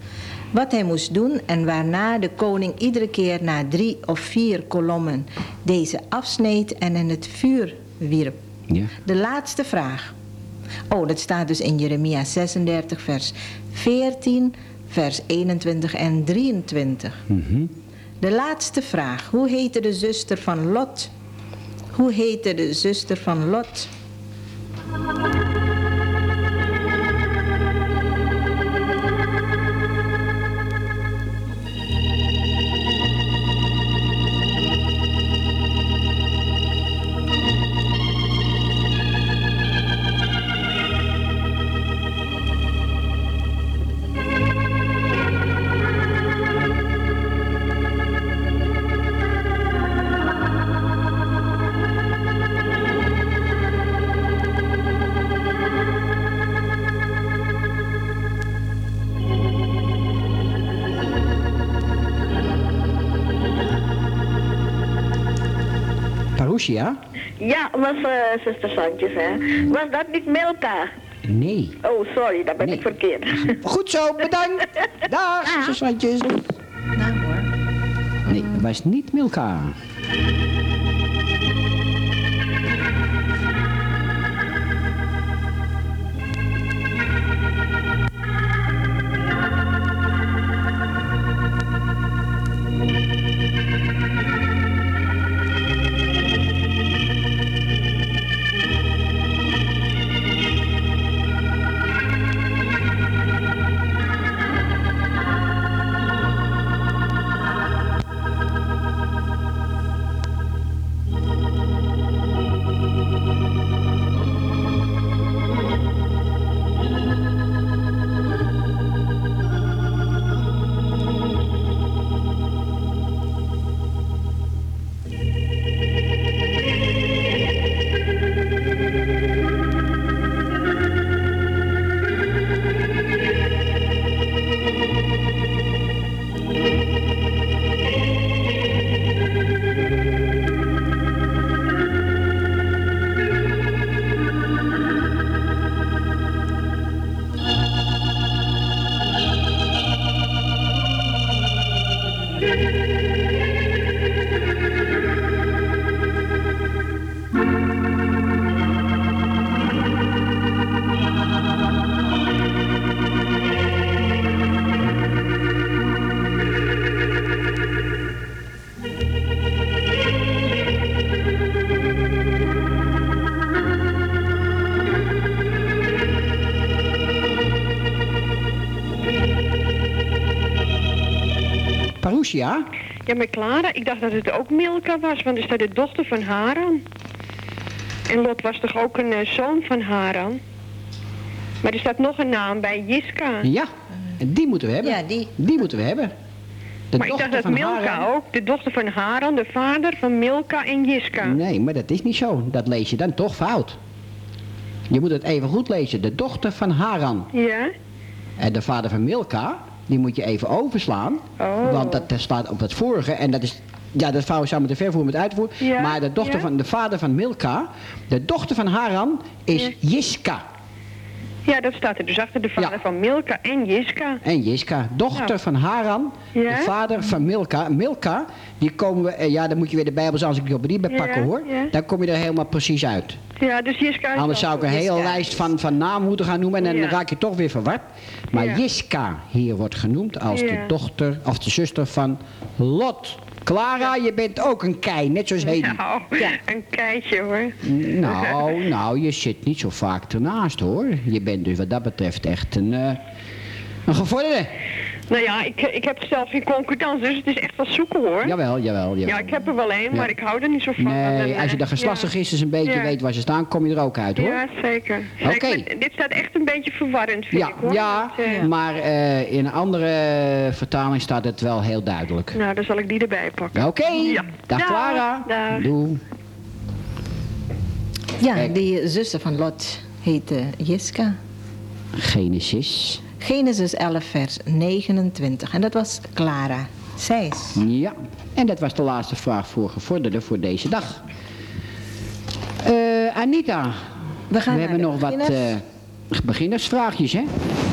Wat hij moest doen en waarna de koning iedere keer na drie of vier kolommen deze afsneed en in het vuur wierp. Ja. De laatste vraag. Oh, dat staat dus in Jeremia 36, vers 14, vers 21 en 23. Mhm. De laatste vraag. Hoe heette de zuster van Lot? Hoe heette de zuster van Lot? Parousia? Ja, was eh zuster Santjes, hè. Was dat niet Milka? Nee. Oh, sorry, dat ben ik verkeerd. [laughs] Goed zo, bedankt. Dag, zusterswantjes. Nee, het was niet Milka. Parousia? Ja, maar Clara, ik dacht dat het ook Milka was, want er staat de dochter van Haran. En Lot was toch ook een eh, zoon van Haran? Maar er staat nog een naam bij, Jiska. Ja, en die moeten we hebben. Ja, die. Die moeten we hebben. De maar ik dacht dat van Milka Haran- ook, de dochter van Haran, de vader van Milka en Jiska. Nee, maar dat is niet zo. Dat lees je dan toch fout. Je moet het even goed lezen. De dochter van Haran Ja? en de vader van Milka, die moet je even overslaan. Oh. Want dat staat op het vorige en dat is... Ja, dat vouwen samen te ver voor met uitvoeren. Ja, Maar de dochter ja. van de vader van Milka, de dochter van Haran, is Jiska. Ja, dat staat er dus achter, de vader van Milka en Jiska. En Jiska, dochter van Haran, Ja? de vader van Milka. Milka, die komen we, eh, ja, dan moet je weer de Bijbel als ik die op die bij pakken hoor. Dan kom je er helemaal precies uit. Ja, dus Jiska is Anders zou ik een hele lijst van, van namen moeten gaan noemen en dan raak je toch weer verward. Maar. Jiska hier wordt genoemd als de dochter of de zuster van Lot. Clara, je bent ook een kei, net zoals Hedy. Nou, een keitje hoor. Nou, nou, je zit niet zo vaak ernaast hoor. Je bent dus wat dat betreft echt een, eh, een gevorderde. Nou ja, ik, ik heb zelf geen concordans, dus het is echt wel zoeken hoor. Jawel, jawel, jawel. Ja, ik heb er wel een, Ja. maar ik hou er niet zo van. Nee, Want, als je de eh, geslachtsregisters een beetje Ja. weet waar ze staan, kom je er ook uit hoor. Ja, zeker. Oké. Dit staat echt een beetje verwarrend, vind Ja, ik hoor. ja, Want, eh, maar eh, in een andere vertaling staat het wel heel duidelijk. Nou, dan zal ik die erbij pakken. Oké, Ja. dag Dag, Clara. dag. Doe. Ja, die zuster van Lot heette Jiska. Genesis. Genesis 11, vers 29. En dat was Clara Seis. Ja, en dat was de laatste vraag voor gevorderden voor deze dag. Eh, Anita, we, gaan naar hebben nog wat eh, beginnersvraagjes, hè?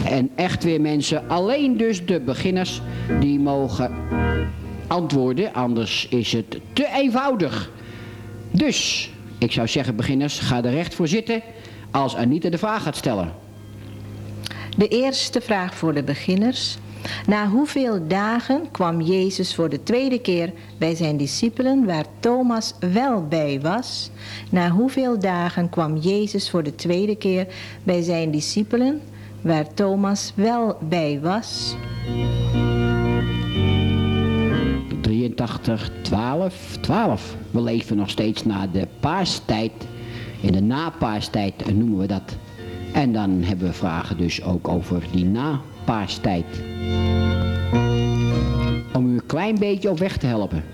En echt weer mensen, alleen dus de beginners, die mogen antwoorden, anders is het te eenvoudig. Dus, ik zou zeggen beginners, ga er recht voor zitten als Anita de vraag gaat stellen. De eerste vraag voor de beginners. Na hoeveel dagen kwam Jezus voor de tweede keer bij zijn discipelen waar Thomas wel bij was? Na hoeveel dagen kwam Jezus voor de tweede keer bij zijn discipelen waar Thomas wel bij was? 83, 12, 12. We leven nog steeds na de paastijd. In de napaastijd noemen we dat. En dan hebben we vragen dus ook over die napaastijd. Om u een klein beetje op weg te helpen.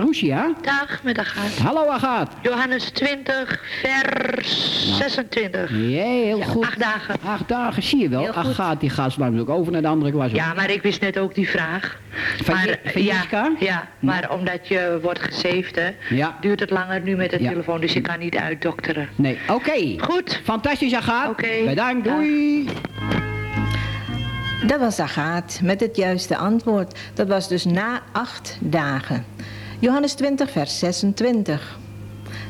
Parousia? Dag, met Agaat. Hallo Agaat. Johannes 20, vers 26. Ja, heel Ja, goed. acht dagen. Acht dagen, zie je wel. Heel goed. Agaat die gaat langzaam ook over naar de andere klas. Ja, maar ik wist net ook die vraag. Van maar, Je- van ja, ja, maar omdat je wordt gesaved, hè, Ja. duurt het langer nu met de Ja. telefoon, dus je kan niet uitdokteren. Nee, oké. Goed. Fantastisch, Agaat. Oké. Bedankt, doei. Dat was Agaat met het juiste antwoord. Dat was dus na acht dagen. Johannes 20, vers 26.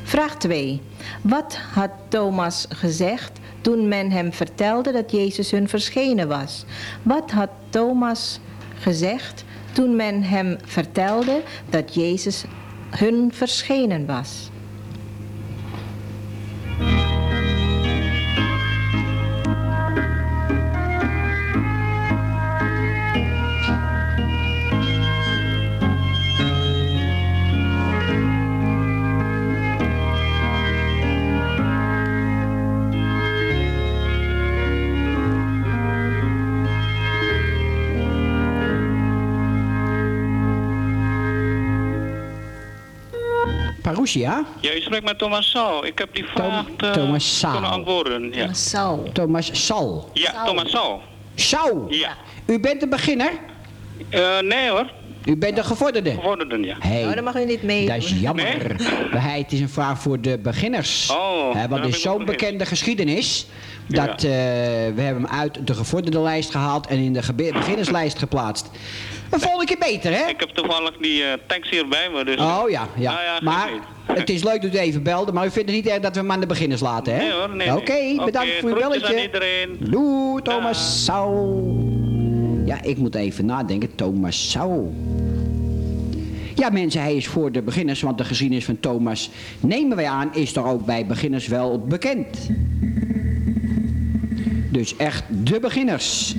Vraag 2. Wat had Thomas gezegd toen men hem vertelde dat Jezus hun verschenen was? Wat had Thomas gezegd toen men hem vertelde dat Jezus hun verschenen was? Ja, u spreekt met Thomas Sal. Ik heb die vraag eh, Thomas Saal. kunnen antwoorden. Ja, Sal. Thomas Sal. ja Thomas Sal. Sal. Ja. U bent een beginner? Eh, nee hoor. U bent een gevorderde. Gevorderden, ja. Hey, Nou, dan mag u niet mee. dat is jammer. [laughs] Maar hij, het is een vraag voor de beginners. Oh, Hè, dan want het is zo'n bekende geschiedenis. Ja. Dat eh, we hebben hem uit de gevorderde lijst gehaald en in de beginnerslijst geplaatst. Een volgende keer beter, hè? Ik heb toevallig die eh, tekst hier bij me, dus... Oh ja, ja. Nou ja, maar het is leuk dat u even belde, maar u vindt het niet erg dat we hem aan de beginners laten, hè? Nee hoor, nee, Oké, nee. bedankt voor uw belletje. aan iedereen. Doei, Thomas Sau. Ja, ik moet even nadenken. Thomas Sau. Ja, mensen, hij is voor de beginners, want de geschiedenis van Thomas, nemen wij aan, is toch ook bij beginners wel bekend. Dus echt de beginners.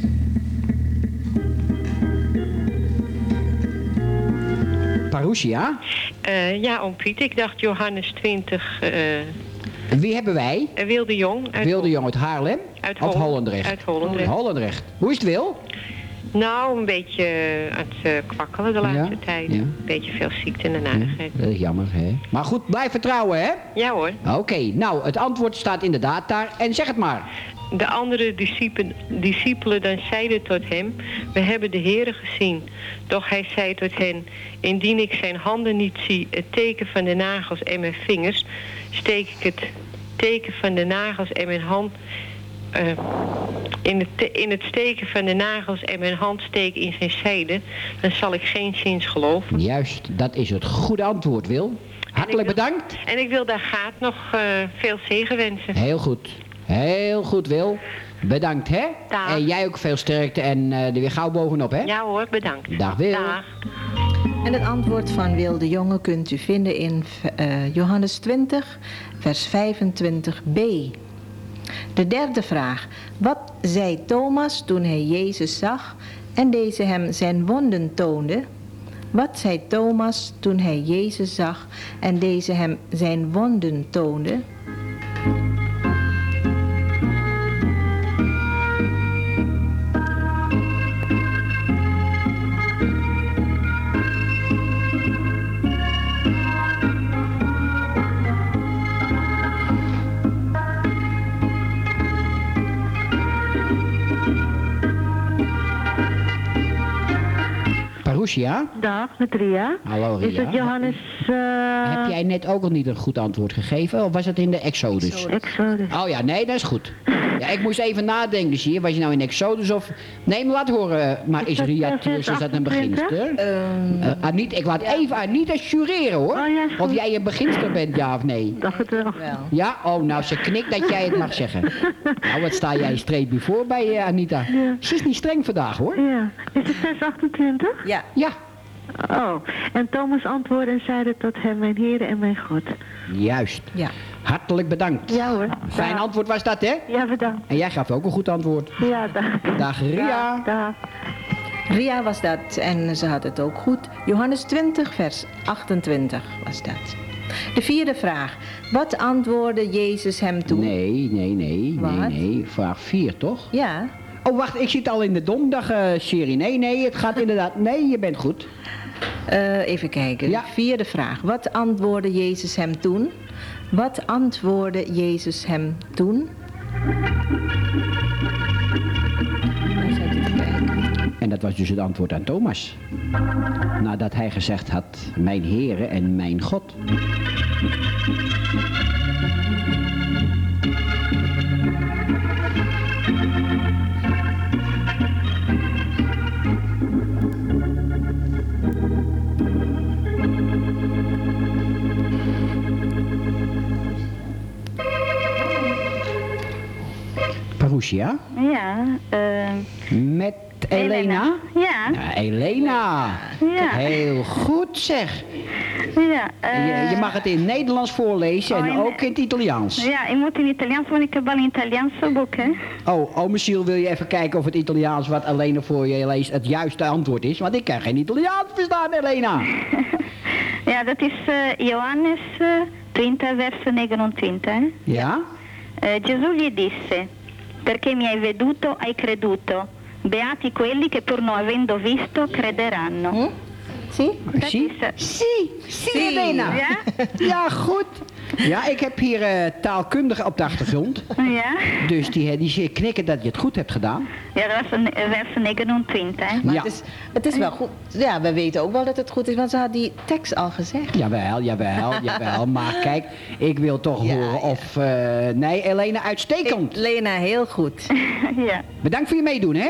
Parousia, Eh, ja, oom Piet, ik dacht Johannes 20, eh wie hebben wij? Wilde Jong. Uit Wilde Jong uit Haarlem? Uit Holland- Hollendrecht? uit Hollendrecht. Hollendrecht. Hoe is het Wil? Nou, een beetje aan het eh, kwakkelen de laatste tijd. ja. Een beetje veel ziekte en narigheid. Dat is jammer, hè? Maar goed, blijf vertrouwen, hè? Ja hoor. Oké, nou, het antwoord staat inderdaad daar. En zeg het maar. De andere discipelen, discipelen dan zeiden tot hem, we hebben de Heere gezien. Doch hij zei tot hen, indien ik zijn handen niet zie, het teken van de nagels en mijn vingers, steek ik het teken van de nagels en mijn hand... eh, in, het, in het steken van de nagels en mijn hand steek in zijn zijde, dan zal ik geen zins geloven. Juist, dat is het goede antwoord, Wil. Hartelijk bedankt. En ik wil daar gaat nog eh, veel zegen wensen. Heel goed. Heel goed, Wil. Bedankt, hè? Dag. En jij ook veel sterkte en eh er weer gauw bovenop, hè? Ja hoor, bedankt. Dag, Wil. Dag. En het antwoord van Wilde Jonge kunt u vinden in eh, Johannes 20, vers 25b. De derde vraag. Wat zei Thomas toen hij Jezus zag en deze hem zijn wonden toonde? Wat zei Thomas toen hij Jezus zag en deze hem zijn wonden toonde? Dag, met Ria. Hallo, Ria. Is het Johannes... eh, Heb jij net ook al niet een goed antwoord gegeven? Of was het in de Exodus? Exodus. Oh ja, nee, dat is goed. Ja, ik moest even nadenken, zie je. Was je nou in Exodus of... Nee, maar laat horen. Maar is Ria eh, Thiers, vers is dat een 28? beginster? Uh, Anita, ik laat even Anita jureren hoor. of jij een beginster bent, ja of nee? Dacht het wel. Ja? Oh, nou ze knikt dat jij het mag zeggen. [laughs] nou, wat sta jij een streepje voor bij eh, Anita? Ze is niet streng vandaag hoor. Ja. Is het vers 28? Ja. Ja. Oh, en Thomas antwoordde en zeide tot hem, mijn Heere en mijn God. Juist. Ja. Hartelijk bedankt. Ja hoor. Fijn antwoord was dat hè? Ja, bedankt. En jij gaf ook een goed antwoord. Ja, dag. Dag Ria. Dag. Ria was dat en ze had het ook goed. Johannes 20, vers 28 was dat. De vierde vraag. Wat antwoordde Jezus hem toe? Nee, nee, nee, Wat? nee, nee. Vraag 4 toch? Ja. Oh, wacht, ik zit al in de donderdag eh, serie. Nee, nee, het gaat inderdaad... Nee, je bent goed. Eh, even kijken. De vierde vraag. Wat antwoordde Jezus hem toen? Wat antwoordde Jezus hem toen? En dat was dus het antwoord aan Thomas. Nadat hij gezegd had, mijn Heere en mijn God. Ja, eh, Met Elena? Ja. Ja, Elena. Ja. Heel goed zeg. Ja, je, eh, je mag het in Nederlands voorlezen oh, en in- ook in het Italiaans. Ja, ik moet in Italiaans, want ik heb al een Italiaanse boek, hè. Oh, ome Siel, wil je even kijken of het Italiaans wat Elena voor je leest het juiste antwoord is? Want ik kan geen Italiaans verstaan, Elena. [laughs] Ja, dat is eh, Johannes eh, 20, verso 29. hè. Ja? Eh, Gesù gli disse, perché mi hai veduto, hai creduto. Beati quelli che pur non avendo visto crederanno. Zie? Zie? Zie. Ja? Ja, goed. Ja, ik heb hier eh taalkundige op de achtergrond. Ja? Dus die, die zie ik knikken dat je het goed hebt gedaan. Ja, dat was een vers 29. Maar Ja. het, is, het is wel goed. Ja, we weten ook wel dat het goed is, want ze had die tekst al gezegd. Jawel, jawel, [laughs] jawel. Maar kijk, ik wil toch horen of... eh, nee, Helena, uitstekend. Lena, heel goed. [laughs] ja. Bedankt voor je meedoen, hè?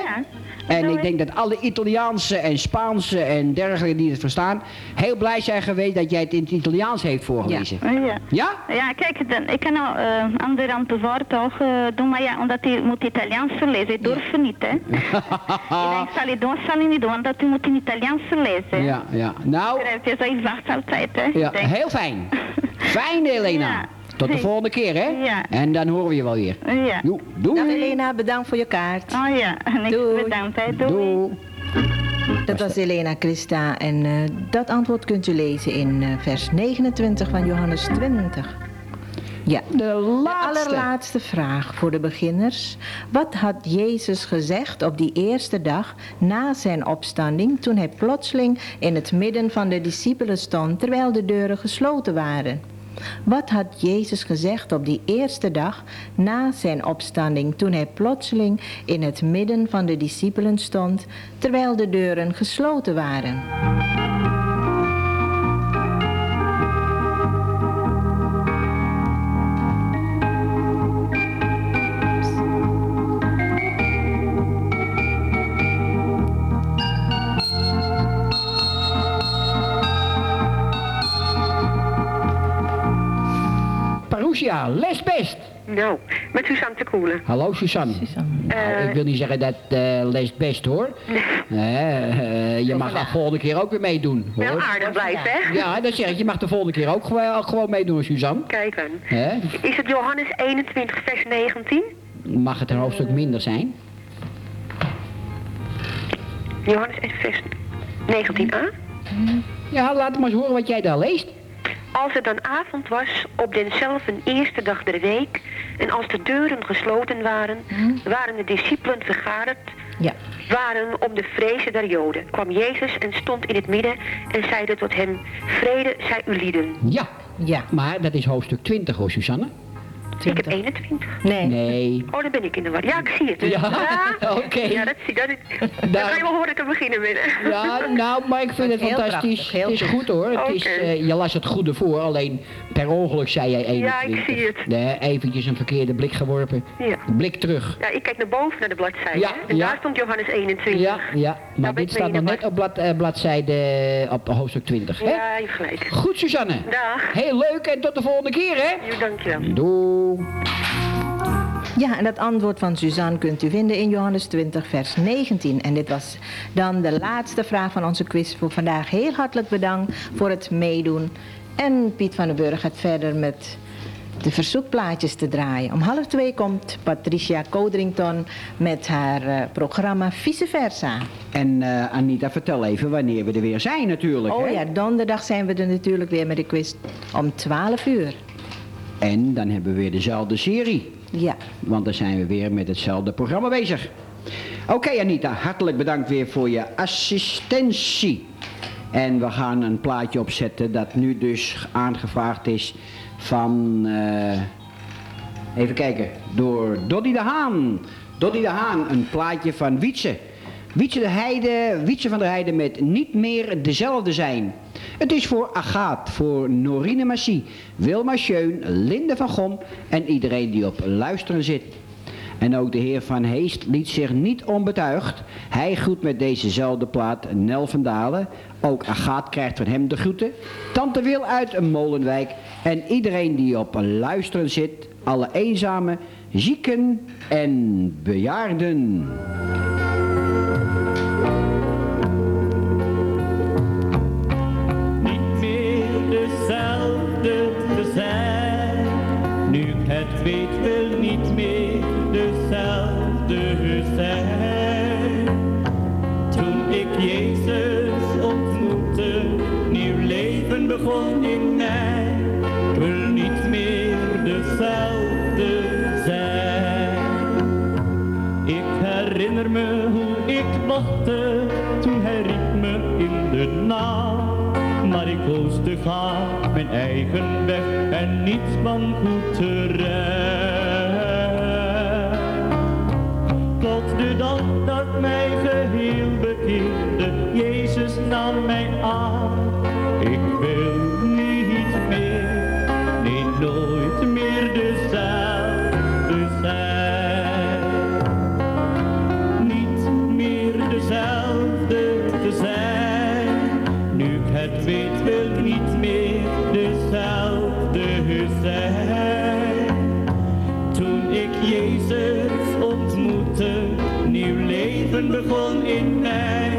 En ik denk dat alle Italiaanse en Spaanse en dergelijke die het verstaan... heel blij zijn geweest dat jij het in het Italiaans heeft voorgelezen. Ja. Ja? Ja, kijk, dan, ik kan al uh, andere antwoord ook uh, doen, maar ja, omdat hij moet Italiaans verlezen. Ik durf niet, hè. [laughs] ik zal hij doen, zal niet doen, want hij moet in Italiaans verlezen. Ja, ja. Nou... Schrijft hij zo, ik wacht altijd, hè. Ja, Ik denk, heel fijn. Fijn, Helena. Ja. Tot de volgende keer, hè? Ja. En dan horen we je wel weer. Ja. Doei. Doei. Dag Helena, bedankt voor je kaart. Oh ja, niks Doei. bedankt, hè. Doei. Doei. Dat was Helena Christa en eh, dat antwoord kunt u lezen in eh, vers 29 van Johannes 20. Ja, de laatste. allerlaatste vraag voor de beginners. Wat had Jezus gezegd op die eerste dag na zijn opstanding toen hij plotseling in het midden van de discipelen stond terwijl de deuren gesloten waren? Wat had Jezus gezegd op die eerste dag na zijn opstanding toen hij plotseling in het midden van de discipelen stond terwijl de deuren gesloten waren? Parousia, lesbest. Nou, met Suzanne te koelen. Hallo Suzanne. Nou, ik wil niet zeggen dat eh les best hoor. Eh, eh, je mag de volgende keer ook weer meedoen. Hoor. Wel aardig blijven, hè? Ja, dat zeg ik. Je mag de volgende keer ook gewoon, gewoon meedoen, Suzanne. Kijk dan. Hè? Is het Johannes 21, vers 19? Mag het een hoofdstuk minder zijn? Johannes 1, vers 19a? Ja, laat maar eens horen wat jij daar leest. Als het dan avond was, op denzelfde eerste dag der week, en als de deuren gesloten waren, waren de discipelen vergaderd, Ja. waren om de vrezen der Joden. Kwam Jezus en stond in het midden en zeide tot hen, vrede zij u lieden. Ja. Ja. Maar dat is hoofdstuk 20 hoor, Suzanne. Ik heb 21. Nee. Nee. Oh, dan ben ik in de war. Ja, ik zie het. Ja, oké. Ja, dat zie dat, is- Dan ga je wel horen te beginnen binnen. Ja, nou, maar ik vind het Heel fantastisch. heel het is goed hoor. Het is, eh, je las het goede voor, alleen per ongeluk zei jij 21. Ja, ik zie het. Nee, eventjes een verkeerde blik geworpen. Ja. Blik terug. Ja, ik kijk naar boven naar de bladzijde. Ja, en ja. daar stond Johannes 21. Ja, ja. Maar ben dit ik staat nog net op blad, eh, bladzijde op hoofdstuk 20. Hè? Ja, je hebt gelijk. Goed, Suzanne. Dag. Heel leuk en tot de volgende keer, hè? Jo, dankjewel. Doei. Ja, en dat antwoord van Suzanne kunt u vinden in Johannes 20, vers 19. En dit was dan de laatste vraag van onze quiz voor vandaag. Heel hartelijk bedankt voor het meedoen. En Piet van den Burg gaat verder met de verzoekplaatjes te draaien. Om half twee komt Patricia Codrington met haar eh, programma Vice Versa. En eh, Anita, vertel even wanneer we er weer zijn natuurlijk. Oh hè? ja, donderdag zijn we er natuurlijk weer met de quiz om 12 uur. En dan hebben we weer dezelfde serie. Ja. Want dan zijn we weer met hetzelfde programma bezig. Oké Anita, hartelijk bedankt weer voor je assistentie. En we gaan een plaatje opzetten dat nu dus aangevraagd is van... eh, even kijken, door Doddy de Haan. Doddy de Haan, een plaatje van Wietse. Wietse, de Heide, Wietse van der Heide met Niet meer dezelfde zijn. Het is voor Agaat, voor Norine Massie, Wilma Scheun, Linde van Gom en iedereen die op luisteren zit. En ook de heer Van Heest liet zich niet onbetuigd. Hij groet met dezezelfde plaat Nel van Dalen. Ook Agaat krijgt van hem de groeten. Tante Wil uit Molenwijk. En iedereen die op luisteren zit. Alle eenzame, zieken en bejaarden. Toen ik Jezus ontmoette, nieuw leven begon in mij. Ik wil niet meer dezelfde zijn. Ik herinner me hoe ik wachtte toen hij riep me in de nacht. voorste ga mijn eigen weg en niets van goed terecht. De dag dat mij geheel bekeerde, Jezus nam mij aan. Ik wil niet meer, nee nooit meer dezelfde zijn. Niet meer dezelfde te zijn. Nu ik het weet wil niet meer dezelfde zijn. Begon in mij.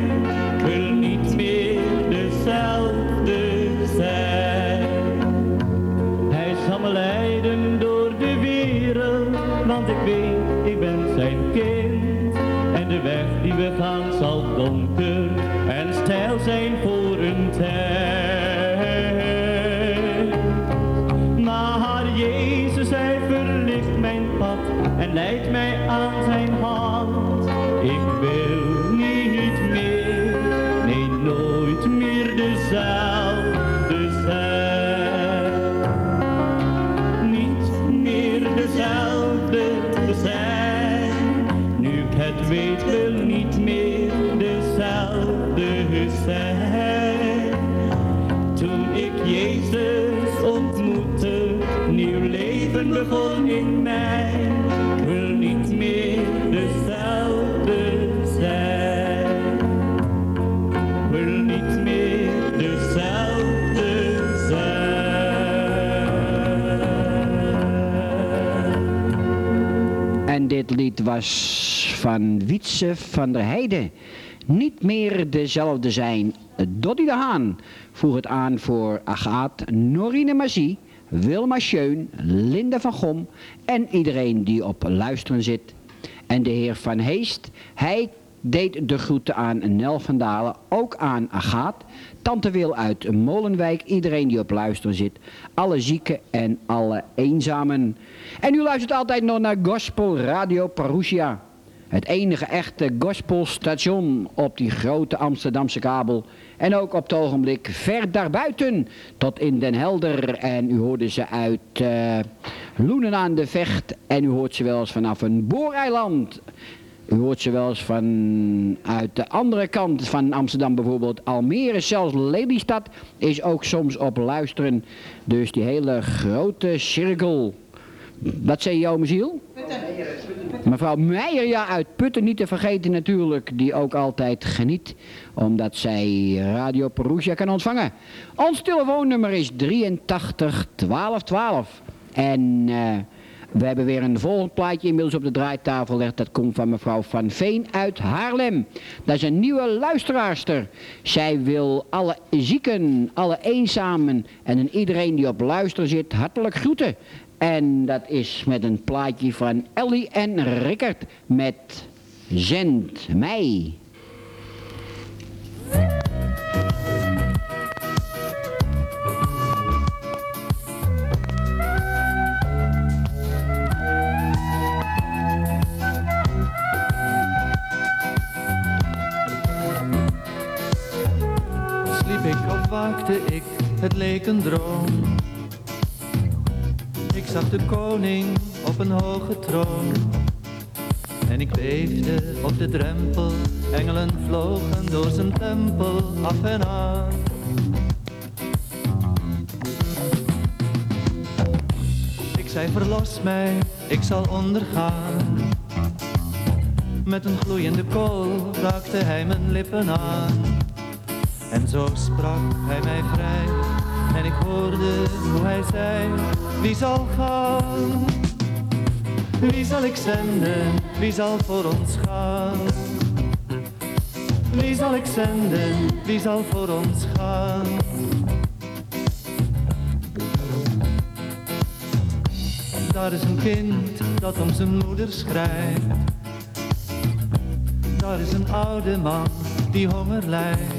Dit lied was van Wietse van der Heijden. Niet meer dezelfde zijn. Doddy de Haan voeg het aan voor Agaat, Norine Mazie, Wilma Scheun, Linda van Gom en iedereen die op luisteren zit. En de heer Van Heest, hij deed de groeten aan Nel van Dalen, ook aan Agaat, Tante Wil uit Molenwijk, iedereen die op luisteren zit, alle zieken en alle eenzamen. En u luistert altijd nog naar Gospel Radio Parousia. Het enige echte gospelstation op die grote Amsterdamse kabel. En ook op het ogenblik ver daarbuiten tot in Den Helder. En u hoorde ze uit eh, Loenen aan de Vecht. En u hoort ze wel eens vanaf een booreiland. U hoort ze wel eens van uit de andere kant van Amsterdam bijvoorbeeld. Almere, zelfs Lelystad is ook soms op luisteren. Dus die hele grote cirkel. Wat zei jouw Ziel? Mevrouw Meijer, ja, uit Putten niet te vergeten natuurlijk, die ook altijd geniet, omdat zij Radio Perugia kan ontvangen. Ons telefoonnummer is 83 12 12. En eh, we hebben weer een volgend plaatje inmiddels op de draaitafel gelegd. Dat komt van mevrouw Van Veen uit Haarlem. Dat is een nieuwe luisteraarster. Zij wil alle zieken, alle eenzamen en een iedereen die op luisteren zit hartelijk groeten. En dat is met een plaatje van Ellie en Rickert met Zend mij. Waakte ik, het leek een droom. Ik zag de koning op een hoge troon. En ik beefde op de drempel, engelen vlogen door zijn tempel af en aan. Ik zei verlos mij, ik zal ondergaan. Met een gloeiende kool raakte hij mijn lippen aan. En zo sprak hij mij vrij. En ik hoorde hoe hij zei, wie zal gaan? Wie zal ik zenden? Wie zal voor ons gaan? Wie zal ik zenden? Wie zal voor ons gaan? Daar is een kind dat om zijn moeder schrijft. Daar is een oude man die honger lijdt.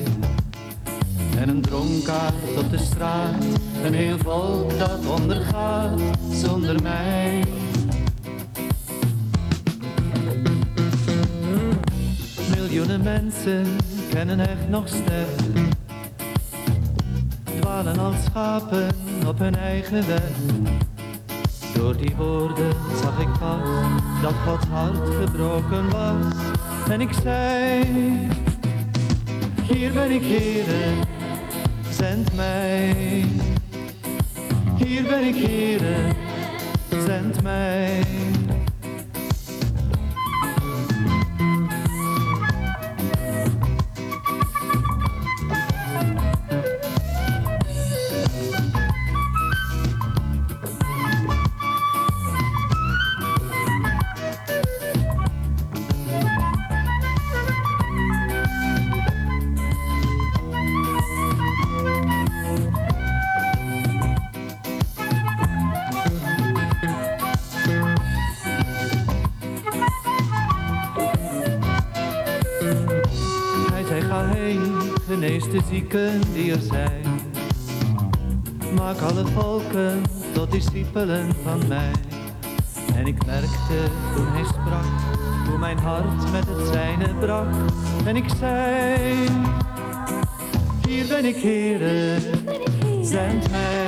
En een dronkaard op de straat, een heel volk dat ondergaat zonder mij. Miljoenen mensen kennen echt nog sterren. dwalen als schapen op hun eigen weg. Door die woorden zag ik pas dat Gods hart gebroken was. En ik zei, hier ben ik Heere, zend mij. Hier ben ik Heere, zend mij. Die er zijn. Maak alle volken tot discipelen van mij. En ik merkte toen hij sprak, hoe mijn hart met het zijne brak. En ik zei, hier ben ik Heere, zend mij.